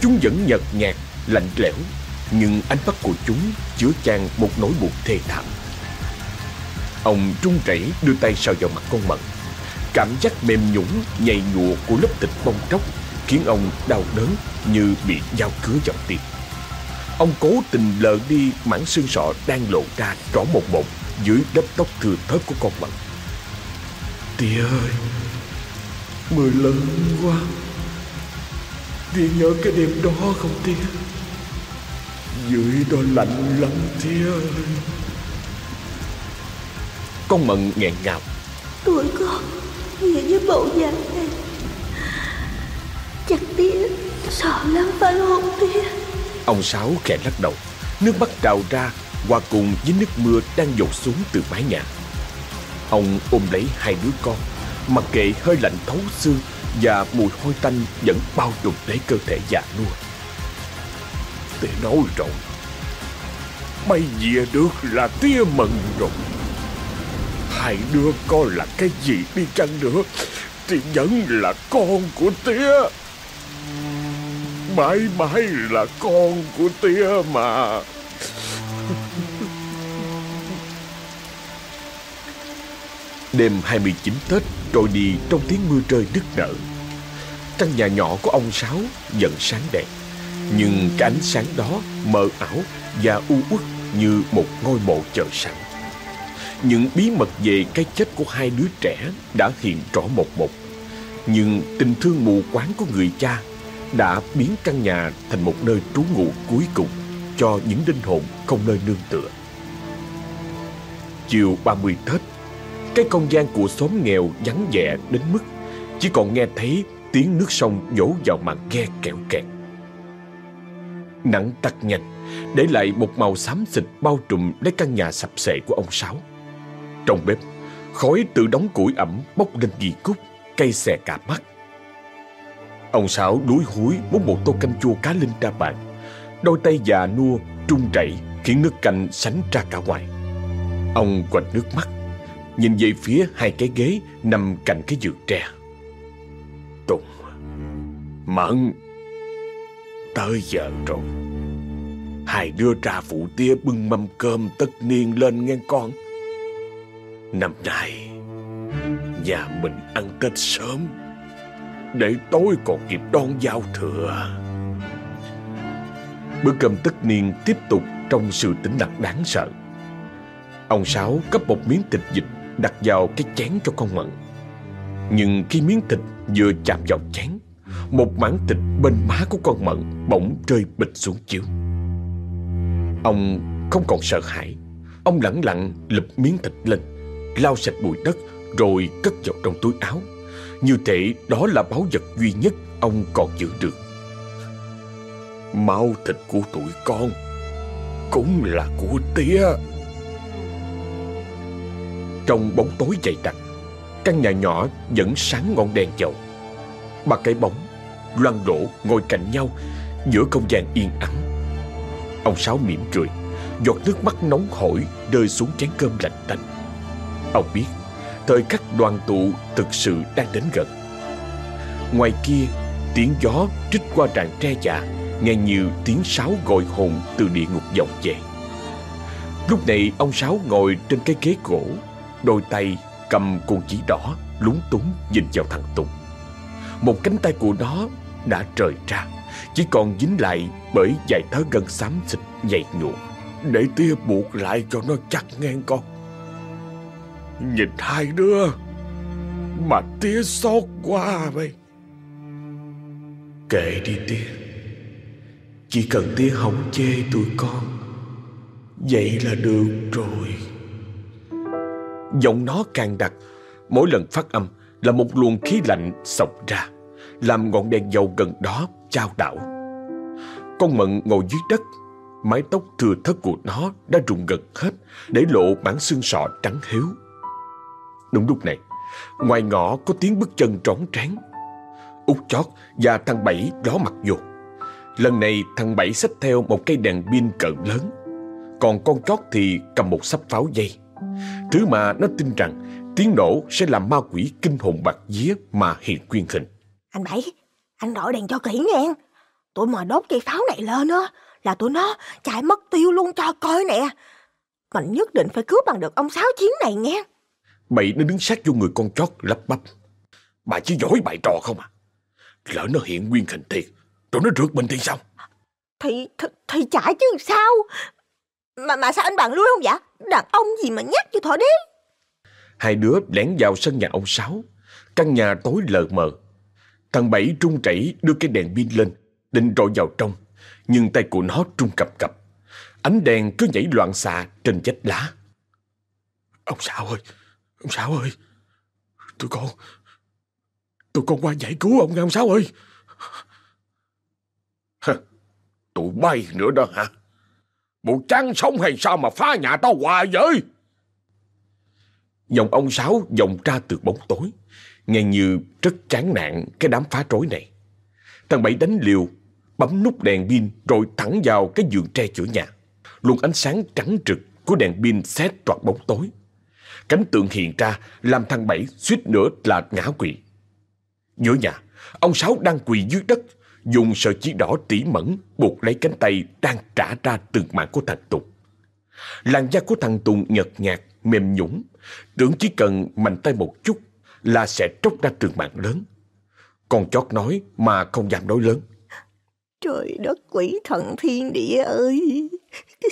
A: Chúng vẫn nhợt nhạt, lạnh lẽo Nhưng ánh mắt của chúng chứa chan một nỗi buồn thê thảm. Ông trung rẩy đưa tay sờ vào mặt con Mận. Cảm giác mềm nhũn nhầy nhụa của lớp thịt bong tróc Khiến ông đau đớn như bị dao cứa vào tim. Ông cố tình lờ đi mảng xương sọ đang lộ ra rõ một một Dưới lớp tóc thừa thớt của con Mận.
D: Tì ơi, Mưa lớn quá. Tì nhớ cái đêm đó không tía? Dưới đó lạnh lắm tía ơi.
A: Con Mận nghẹn ngào.
B: Tuổi con về với bộ dạng này Chắc tía sợ lắm phải không tía
A: Ông Sáu khẽ lắc đầu. Nước mắt trào ra Hòa cùng với nước mưa đang dột xuống từ mái nhà. Ông ôm lấy hai đứa con Mặc kệ hơi lạnh thấu xương Và mùi hôi tanh vẫn bao trùm lấy cơ thể già nua.
D: Tía nói rồi Bây về được là tía mừng rồi Hai đứa con là cái gì đi chăng nữa. Thì vẫn là con của tía. Mãi mãi là con của tía mà.
A: Đêm 29 Tết trôi đi trong tiếng mưa rơi nức nở. Căn nhà nhỏ của ông Sáu vẫn sáng đèn, Nhưng cái ánh sáng đó mờ ảo và u uất như một ngôi mộ chờ sẵn. Những bí mật về cái chết của hai đứa trẻ đã hiện rõ một một Nhưng tình thương mù quáng của người cha đã biến căn nhà thành một nơi trú ngụ cuối cùng cho những linh hồn không nơi nương tựa. Chiều 30 Tết, cái không gian của xóm nghèo vắng vẻ đến mức chỉ còn nghe thấy tiếng nước sông vỗ vào màn ghe kẹo kẹt. Nắng tắt nhanh, để lại một màu xám xịt bao trùm lấy căn nhà sập sệ của ông Sáu. Trong bếp, khói tự đóng củi ẩm bốc lên nghi cúc, cây xè cả mắt. Ông Sáu đuối húi muốn một tô canh chua cá linh ra bàn. Đôi tay già nua, trung chảy khiến nước canh sánh ra cả ngoài. Ông quạch nước mắt, nhìn về phía hai cái ghế nằm cạnh cái giường tre.
D: Tùng Mận Tới giờ rồi Hai đứa ra phụ tía bưng mâm cơm tất niên lên nghe con Năm nay Nhà mình ăn Tết sớm Để tối còn kịp đón giao thừa
A: Bữa cơm tất niên tiếp tục trong sự tĩnh lặng đáng sợ. Ông Sáu cấp một miếng thịt vịt đặt vào cái chén cho con Mận. Nhưng khi miếng thịt vừa chạm vào chén, một mảng thịt bên má của con Mận bỗng rơi bịch xuống chiếu. Ông không còn sợ hãi. Ông lẳng lặng lụp miếng thịt lên, lau sạch bụi đất rồi cất vào trong túi áo. Như thể đó là báu vật duy nhất ông còn giữ được.
D: Máu thịt của tụi con Cũng là của tía
A: Trong bóng tối dày đặc, Căn nhà nhỏ vẫn sáng ngọn đèn dầu Ba cái bóng Loan đổ ngồi cạnh nhau Giữa không gian yên ắng Ông Sáu mỉm cười, Giọt nước mắt nóng hổi Rơi xuống chén cơm lạnh tanh Ông biết, Thời khắc đoàn tụ thực sự đang đến gần. Ngoài kia, Tiếng gió trích qua rạng tre già, Nghe như tiếng sáo gọi hồn từ địa ngục vọng về. Lúc này, ông Sáu ngồi trên cái ghế gỗ, Đôi tay cầm cuộn chỉ đỏ, Lúng túng nhìn vào thằng Tùng. Một cánh tay của nó đã rời ra, Chỉ còn dính lại bởi vài thớ gân xám xịt nhạy nhụa
D: Để tia buộc lại cho nó chặt ngang con. Nhìn hai đứa Mà tía xót quá vậy.
A: Kệ đi tía Chỉ cần tía không chê tụi con Vậy là được rồi. Giọng nó càng đặc Mỗi lần phát âm là một luồng khí lạnh sộc ra Làm ngọn đèn dầu gần đó trao đảo. Con Mận ngồi dưới đất mái tóc thừa thất của nó đã rụng gật hết để lộ bản xương sọ trắng hiếu. Đúng lúc này, ngoài ngõ có tiếng bước chân trón tráng Út chót và thằng Bảy ló mặt vô. Lần này thằng Bảy xách theo một cây đèn pin cỡ lớn. Còn con chót thì cầm một sắp pháo dây. Thứ mà nó tin rằng tiếng nổ sẽ làm ma quỷ kinh hồn bạc vía mà hiện quyên hình.
C: Anh Bảy, anh đổi đèn cho kỹ nghe. Tụi mà đốt cây pháo này lên á, là tụi nó chạy mất tiêu luôn cho coi nè. Mình nhất định phải cứu bằng được ông Sáu Chiến này nghe.
A: Bậy nó đứng sát vô người con chót lắp bắp. Bà chỉ giỏi bài trò không à? Lỡ nó hiện nguyên hình thiệt, rồi nó rượt mình thì sao?
C: Thì, thì, thì chạy chứ sao? Mà mà sao anh bạn lui không vậy? Đàn ông gì mà nhắc cho thỏ đế.
A: Hai đứa lén vào sân nhà ông Sáu. Căn nhà tối lờ mờ. Thằng Bảy trung chảy đưa cái đèn pin lên, định rọi vào trong. Nhưng tay của nó trung cập cập. Ánh đèn cứ nhảy loạn xạ trên vách lá. Ông Sáu ơi, ông Sáu ơi, tụi con, tụi con qua giải cứu ông nghe ông Sáu ơi. tụi bay nữa đó hả? Bộ trắng sống hay sao mà phá nhà tao hoài vậy? Giọng ông Sáu vọng ra từ bóng tối, nghe như rất chán nản cái đám phá rối này. Thằng Bảy đánh liều, bấm nút đèn pin rồi thẳng vào cái giường tre giữa nhà. Luồng ánh sáng trắng trực của đèn pin xét toạc bóng tối. Cánh tượng hiện ra làm thằng Bảy suýt nữa là ngã quỵ. Giữa nhà, ông Sáu đang quỳ dưới đất, dùng sợi chỉ đỏ tỉ mẫn buộc lấy cánh tay đang trả ra từng mạng của thằng Tùng. Làn da của thằng Tùng nhợt nhạt, mềm nhũng, tưởng chỉ cần mạnh tay một chút là sẽ tróc ra trường mạng lớn. Con chót nói mà không dám nói lớn.
C: Trời đất quỷ thần thiên địa ơi!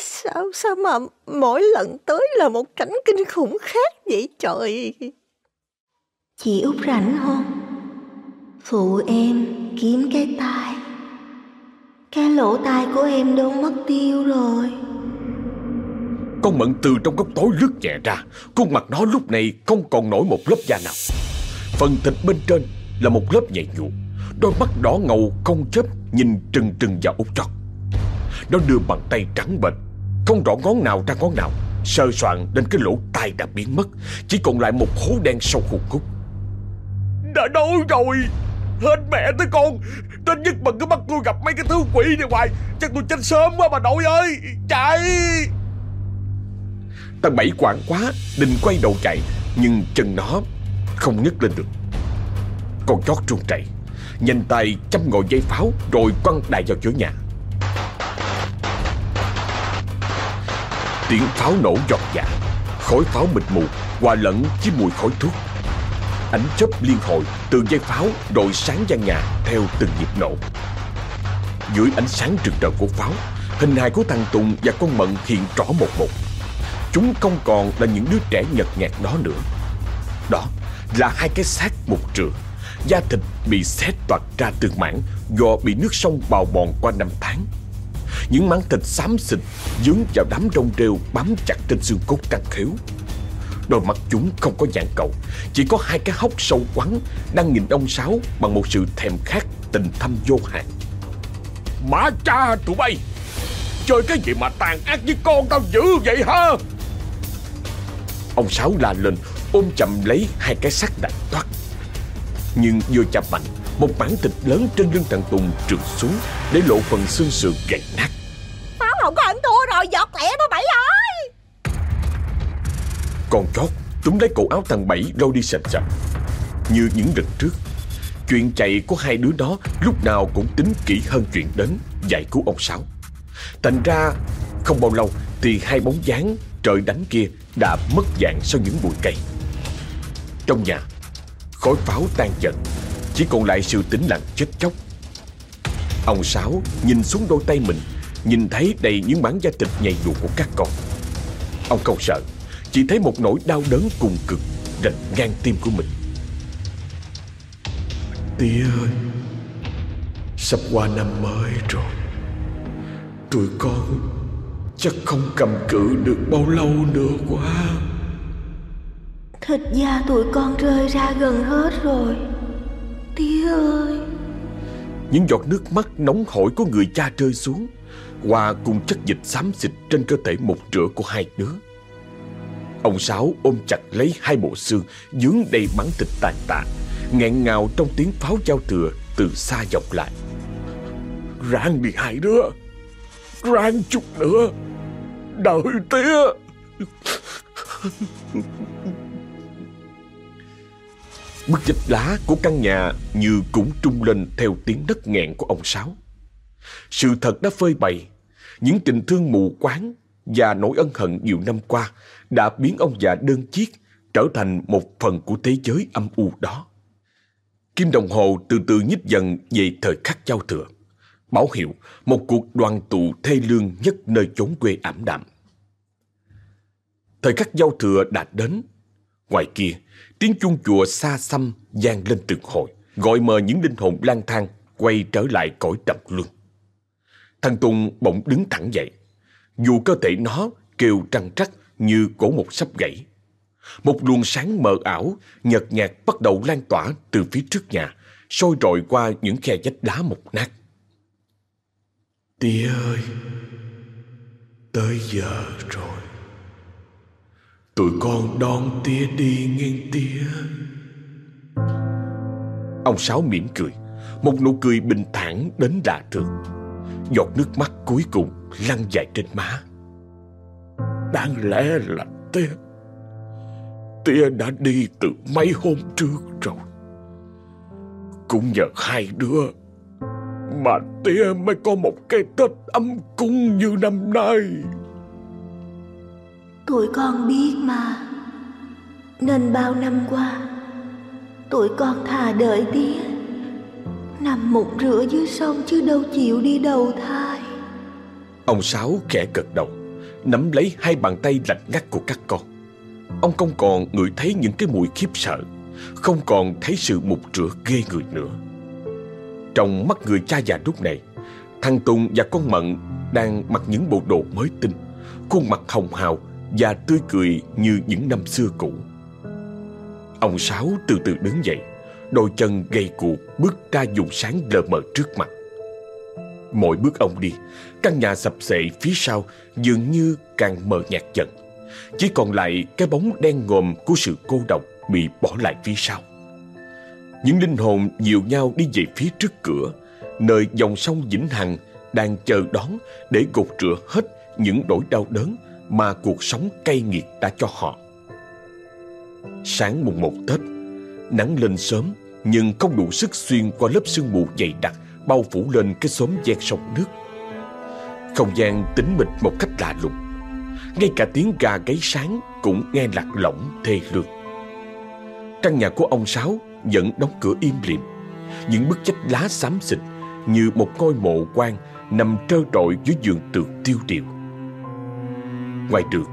C: Sao sao mà mỗi lần tới là một cảnh kinh khủng khác vậy trời?
B: Chị út rảnh không? Phụ em kiếm cái tai. Cái lỗ tai của em đâu mất tiêu rồi.
A: Con mận từ trong góc tối lướt nhẹ ra Khuôn mặt nó lúc này không còn nổi một lớp da nào Phần thịt bên trên là một lớp nhạy nhụa Đôi mắt đỏ ngầu không chớp Nhìn trừng trừng vào út chót Nó đưa bàn tay trắng bệch, Không rõ ngón nào ra ngón nào, Sơ soạn đến cái lỗ tai đã biến mất, Chỉ còn lại một hố đen sâu hụt khúc Đã nói rồi, Hết mẹ tới con Tên nhất bằng cứ bắt tôi gặp mấy cái thứ quỷ này hoài, Chắc tôi chết sớm quá bà nội ơi, Chạy. Thằng Bảy quảng quá, Định quay đầu chạy, Nhưng chân nó không nhấc lên được. Con chót trung chạy. Nhanh tay châm ngồi dây pháo Rồi quăng đại vào chỗ nhà. Tiếng pháo nổ giọt dạ Khói pháo mịt mù Hòa lẫn với mùi khói thuốc. Ánh chớp liên hồi từ dây pháo Rồi sáng gian nhà theo từng nhịp nổ. Dưới ánh sáng rực rỡ của pháo, Hình hài của thằng Tùng và con Mận hiện rõ một một. Chúng không còn là những đứa trẻ nhật nhạt đó nữa. Đó là hai cái xác một trường. Da thịt bị xé toạc ra từng mảng Do bị nước sông bào bòn qua năm tháng. Những mảng thịt xám xịt Dướng vào đám rong rêu bám chặt trên xương cốt căng khiếu Đôi mắt chúng không có dạng cầu Chỉ có hai cái hốc sâu quắn Đang nhìn ông Sáu bằng một sự thèm khát tình thâm vô hạn. Má cha tụi bay Chơi cái gì mà tàn ác với con tao dữ vậy ha Ông Sáu la lên ôm chậm lấy hai cái xác đã toát Nhưng vừa chạm mạnh Một mảng thịt lớn trên lưng thằng Tùng trượt xuống Để lộ phần xương sườn gãy nát
C: Pháo không có ăn thua rồi, giọt lẹ đó Bảy ơi!
A: Con chót túm lấy cổ áo thằng Bảy lôi đi sạch sạch Như những lần trước Chuyện chạy của hai đứa đó lúc nào cũng tính kỹ hơn chuyện đến giải cứu ông Sáu. Thành ra không bao lâu thì hai bóng dáng trời đánh kia đã mất dạng sau những bụi cây. Trong nhà, khói pháo tan dần, chỉ còn lại sự tĩnh lặng chết chóc. Ông Sáu nhìn xuống đôi tay mình, nhìn thấy đầy những mảng da thịt nhầy nhụa của các con. Ông không sợ, chỉ thấy một nỗi đau đớn cùng cực rạch ngang tim của mình. Tía ơi, sắp qua năm mới rồi. Tụi con chắc không cầm cự được bao lâu nữa quá.
B: Thịt da tụi con rơi ra gần hết rồi. Tía ơi,
A: Những giọt nước mắt nóng hổi của người cha rơi xuống Hòa cùng chất dịch xám xịt trên cơ thể một rửa của hai đứa. Ông Sáu ôm chặt lấy hai bộ xương Dướng đầy bắn thịt tàn tạ nghẹn ngào trong tiếng pháo giao thừa từ xa dọc lại.
D: Ráng đi hai đứa Ráng chút nữa Đợi tía
A: Bức dịch lá của căn nhà như cũng trung lên theo tiếng đất nghẹn của ông Sáu. Sự thật đã phơi bày, những tình thương mù quáng và nỗi ân hận nhiều năm qua đã biến ông già đơn chiếc trở thành một phần của thế giới âm u đó. Kim đồng hồ từ từ nhích dần về thời khắc giao thừa. Báo hiệu một cuộc đoàn tụ thê lương nhất nơi chốn quê ảm đạm. Thời khắc giao thừa đã đến. Ngoài kia, tiếng chuông chùa xa xăm vang lên từng hồi, gọi mời những linh hồn lang thang quay trở lại cõi trầm luân. Thằng Tùng bỗng đứng thẳng dậy, dù cơ thể nó kêu trăng trắc như cổ một sắp gãy. Một luồng sáng mờ ảo, nhợt nhạt bắt đầu lan tỏa từ phía trước nhà, sôi rọi qua những khe vách đá mục nát.
D: Tía ơi, tới giờ rồi. Tụi con đón tía đi nghe tía.
A: Ông Sáu mỉm cười, một nụ cười bình thản đến lạ thường. Giọt nước mắt cuối cùng lăn dài trên má.
D: Đáng lẽ là tía Tía đã đi từ mấy hôm trước rồi Cũng nhờ hai đứa Mà tía mới có một cái Tết ấm cúng như năm nay
B: Tụi con biết mà. Nên bao năm qua, Tụi con thà đợi tía, Nằm một rửa dưới sông chứ đâu chịu đi đầu thai.
A: Ông Sáu khẽ gật đầu, Nắm lấy hai bàn tay lạnh ngắt của các con. Ông không còn ngửi thấy những cái mùi khiếp sợ, Không còn thấy sự mục rửa ghê người nữa. Trong mắt người cha già lúc này, Thằng Tùng và con Mận đang mặc những bộ đồ mới tinh, Khuôn mặt hồng hào và tươi cười như những năm xưa cũ. Ông Sáu từ từ đứng dậy, Đôi chân gầy cuộc bước ra dùng sáng lờ mờ trước mặt. Mỗi bước ông đi, Căn nhà sập xệ phía sau Dường như càng mờ nhạt dần. Chỉ còn lại cái bóng đen ngòm Của sự cô độc bị bỏ lại phía sau. Những linh hồn dìu nhau đi về phía trước cửa, Nơi dòng sông Vĩnh Hằng Đang chờ đón để gột rửa hết Những nỗi đau đớn mà cuộc sống cay nghiệt đã cho họ. Sáng mùng một Tết, Nắng lên sớm Nhưng không đủ sức xuyên qua lớp sương mù dày đặc Bao phủ lên cái xóm ven sông nước. Không gian tĩnh mịch một cách lạ lùng, Ngay cả tiếng gà gáy sáng Cũng nghe lạc lõng thê lương. Căn nhà của ông Sáu Vẫn đóng cửa im lìm, Những bức chách lá xám xịt Như một ngôi mộ quan Nằm trơ trọi dưới giường tường tiêu điều. Ngoài đường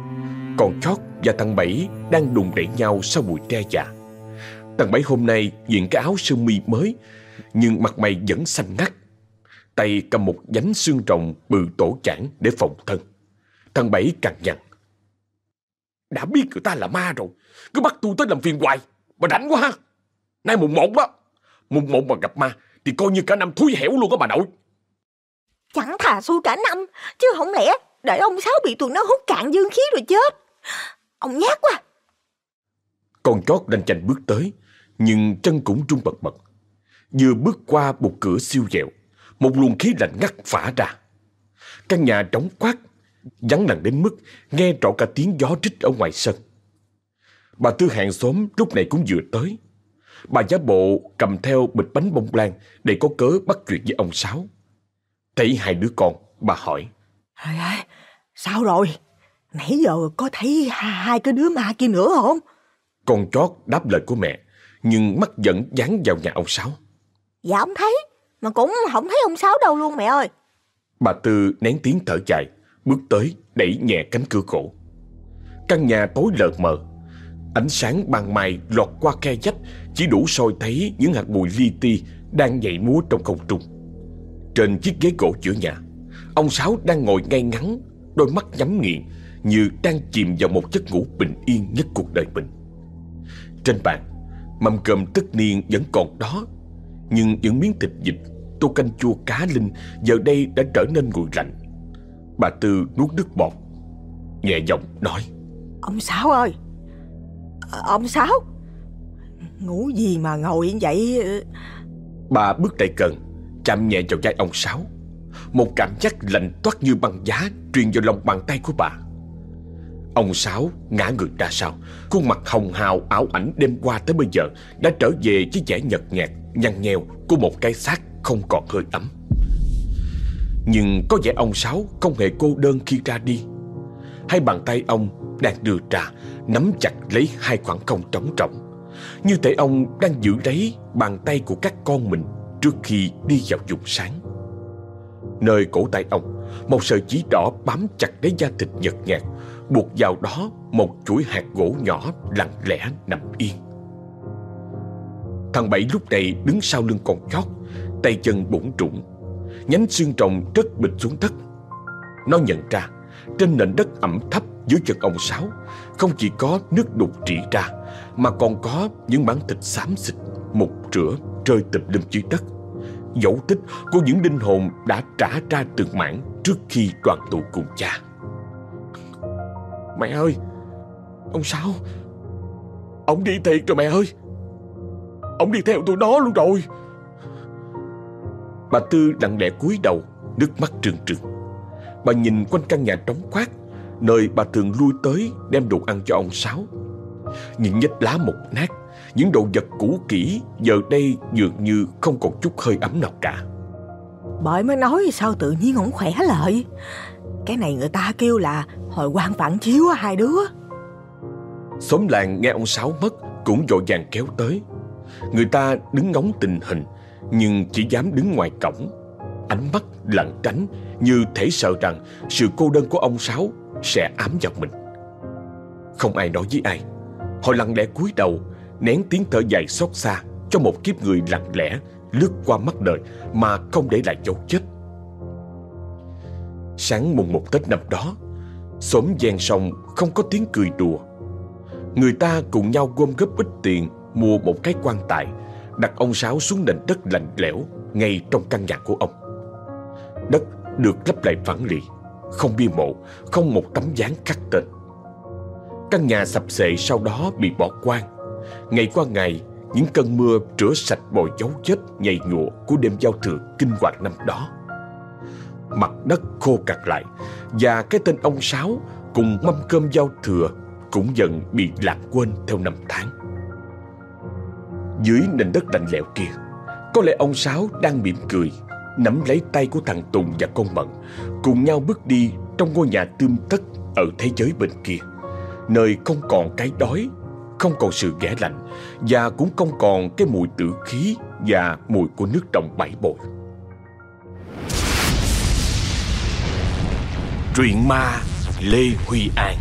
A: còn chót và thằng Bảy Đang đùng đẩy nhau sau bụi tre già. Thằng Bảy hôm nay diện cái áo sơ mi mới, Nhưng mặt mày vẫn xanh ngắt. Tay cầm một nhánh xương rồng bự tổ chản để phòng thân. Thằng Bảy cằn nhằn. Đã biết người ta là ma rồi, Cứ bắt tôi tới làm phiền hoài, Mà rảnh quá ha. Nay mùng một á, Mùng một mà gặp ma Thì coi như cả năm thúi hẻo luôn á bà nội.
C: Chẳng thà xui cả năm, Chứ không lẽ để ông Sáu bị tụi nó hút cạn dương khí rồi chết. Ông nhát quá.
A: Con chót đành chành bước tới, Nhưng chân cũng trung bật bật Vừa bước qua một cửa siêu dẹo, Một luồng khí lạnh ngắt phả ra. Căn nhà trống quát, Vắng lặng đến mức Nghe rõ cả tiếng gió rít ở ngoài sân. Bà Tư hàng xóm lúc này cũng vừa tới. Bà giá bộ cầm theo bịch bánh bông lan Để có cớ bắt chuyện với ông Sáu. Thấy hai đứa con, Bà hỏi.
C: Ê, ê, Sao rồi? Nãy giờ có thấy hai cái đứa ma kia nữa không?
A: Con chót đáp lời của mẹ Nhưng mắt vẫn dán vào nhà ông Sáu.
C: Dạ không thấy Mà cũng không thấy ông Sáu đâu luôn mẹ ơi.
A: Bà Tư nén tiếng thở dài Bước tới đẩy nhẹ cánh cửa gỗ Căn nhà tối lờ mờ Ánh sáng ban mai lọt qua khe vách Chỉ đủ soi thấy những hạt bụi li ti Đang nhảy múa trong không trung. Trên chiếc ghế gỗ giữa nhà Ông Sáu đang ngồi ngay ngắn Đôi mắt nhắm nghiền Như đang chìm vào một giấc ngủ bình yên nhất cuộc đời mình. Trên bàn Mâm cơm tất niên vẫn còn đó Nhưng những miếng thịt vịt Tô canh chua cá linh Giờ đây đã trở nên nguội lạnh. Bà Tư nuốt nước bọt Nhẹ giọng nói.
C: Ông Sáu ơi! Ông Sáu! Ngủ gì mà ngồi vậy?
A: Bà bước lại gần Chạm nhẹ vào vai ông Sáu một cảm giác lạnh toát như băng giá Truyền vào lòng bàn tay của bà. Ông Sáu ngã người ra sau. Khuôn mặt hồng hào ảo ảnh đêm qua tới bây giờ Đã trở về với vẻ nhợt nhạt, Nhăn nheo của một cái xác không còn hơi ấm. Nhưng có vẻ ông Sáu không hề cô đơn khi ra đi. Hai bàn tay ông đang đưa ra, Nắm chặt lấy hai khoảng không trống trọng Như thể ông đang giữ lấy bàn tay của các con mình Trước khi đi vào vùng sáng. Nơi cổ tay ông. Một sợi chỉ đỏ bám chặt lấy da thịt nhợt nhạt. Buộc vào đó một chuỗi hạt gỗ nhỏ lặng lẽ nằm yên. Thằng Bảy lúc này đứng sau lưng con chót, Tay chân bủng trụng Nhánh xương trồng rất bịch xuống đất. Nó nhận ra, Trên nền đất ẩm thấp dưới chân ông Sáu, Không chỉ có nước đục trị ra, Mà còn có những mảng thịt xám xịt, Mục rửa, rơi tùm lum dưới đất. Dấu tích của những linh hồn đã trả ra từng mảng Trước khi đoàn tụ cùng cha. Mẹ ơi, Ông Sáu, Ông đi thiệt rồi mẹ ơi. Ông đi theo tụi nó luôn rồi. Bà Tư lặng lẽ cúi đầu, Nước mắt trừng trừng. Bà nhìn quanh căn nhà trống khoát Nơi bà thường lui tới đem đồ ăn cho ông Sáu. Những nhách lá mục nát những đồ vật cũ kỹ Giờ đây dường như không còn chút hơi ấm nào cả.
C: Bởi mới nói sao tự nhiên ổng khỏe lại. Cái này người ta kêu là Hồi quan phản chiếu á hai đứa.
A: Xóm làng nghe ông Sáu mất Cũng vội vàng kéo tới. Người ta đứng ngóng tình hình Nhưng chỉ dám đứng ngoài cổng. Ánh mắt lặng tránh Như thể sợ rằng sự cô đơn của ông Sáu Sẽ ám vào mình. Không ai nói với ai. Họ lặng lẽ cúi đầu Nén tiếng thở dài xót xa Cho một kiếp người lặng lẽ Lướt qua mắt đời Mà không để lại dấu chết Sáng mùng một Tết năm đó, Xóm gian sông không có tiếng cười đùa. Người ta cùng nhau gom góp ít tiền Mua một cái quan tài, Đặt ông Sáu xuống nền đất lạnh lẽo Ngay trong căn nhà của ông. Đất được lấp lại phẳng lì, Không bia mộ, Không một tấm dáng khắc tên. Căn nhà sập xệ sau đó bị bỏ quang Ngày qua ngày, Những cơn mưa rửa sạch bồi dấu chết Nhầy nhụa của đêm giao thừa kinh hoàng năm đó. Mặt đất khô cặt lại Và cái tên ông Sáu Cùng mâm cơm giao thừa Cũng dần bị lạc quên theo năm tháng. Dưới nền đất lạnh lẽo kia, Có lẽ ông Sáu đang mỉm cười, Nắm lấy tay của thằng Tùng và con Mận, Cùng nhau bước đi trong ngôi nhà tươm tất Ở thế giới bên kia, Nơi không còn cái đói không còn sự ghẻ lạnh Và cũng không còn cái mùi tử khí Và mùi của nước trong bảy bội Truyện ma Lê Huy An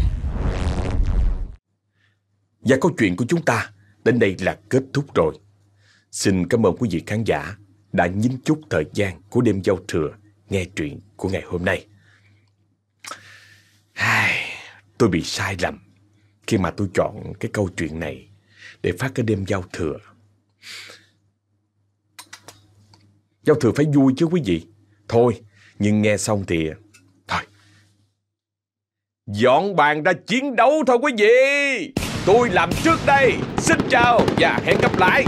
A: Và câu chuyện của chúng ta đến đây là kết thúc rồi. Xin cảm ơn quý vị khán giả đã nhín chút thời gian của đêm giao thừa nghe truyện của ngày hôm nay. Ai, tôi bị sai lầm khi mà tôi chọn cái câu chuyện này để phát cái đêm giao thừa. Giao thừa phải vui chứ quý vị. Thôi, nhưng nghe xong thì... Thôi. Dọn bàn ra chiến đấu thôi quý vị. Tôi làm trước đây. Xin chào và hẹn gặp lại.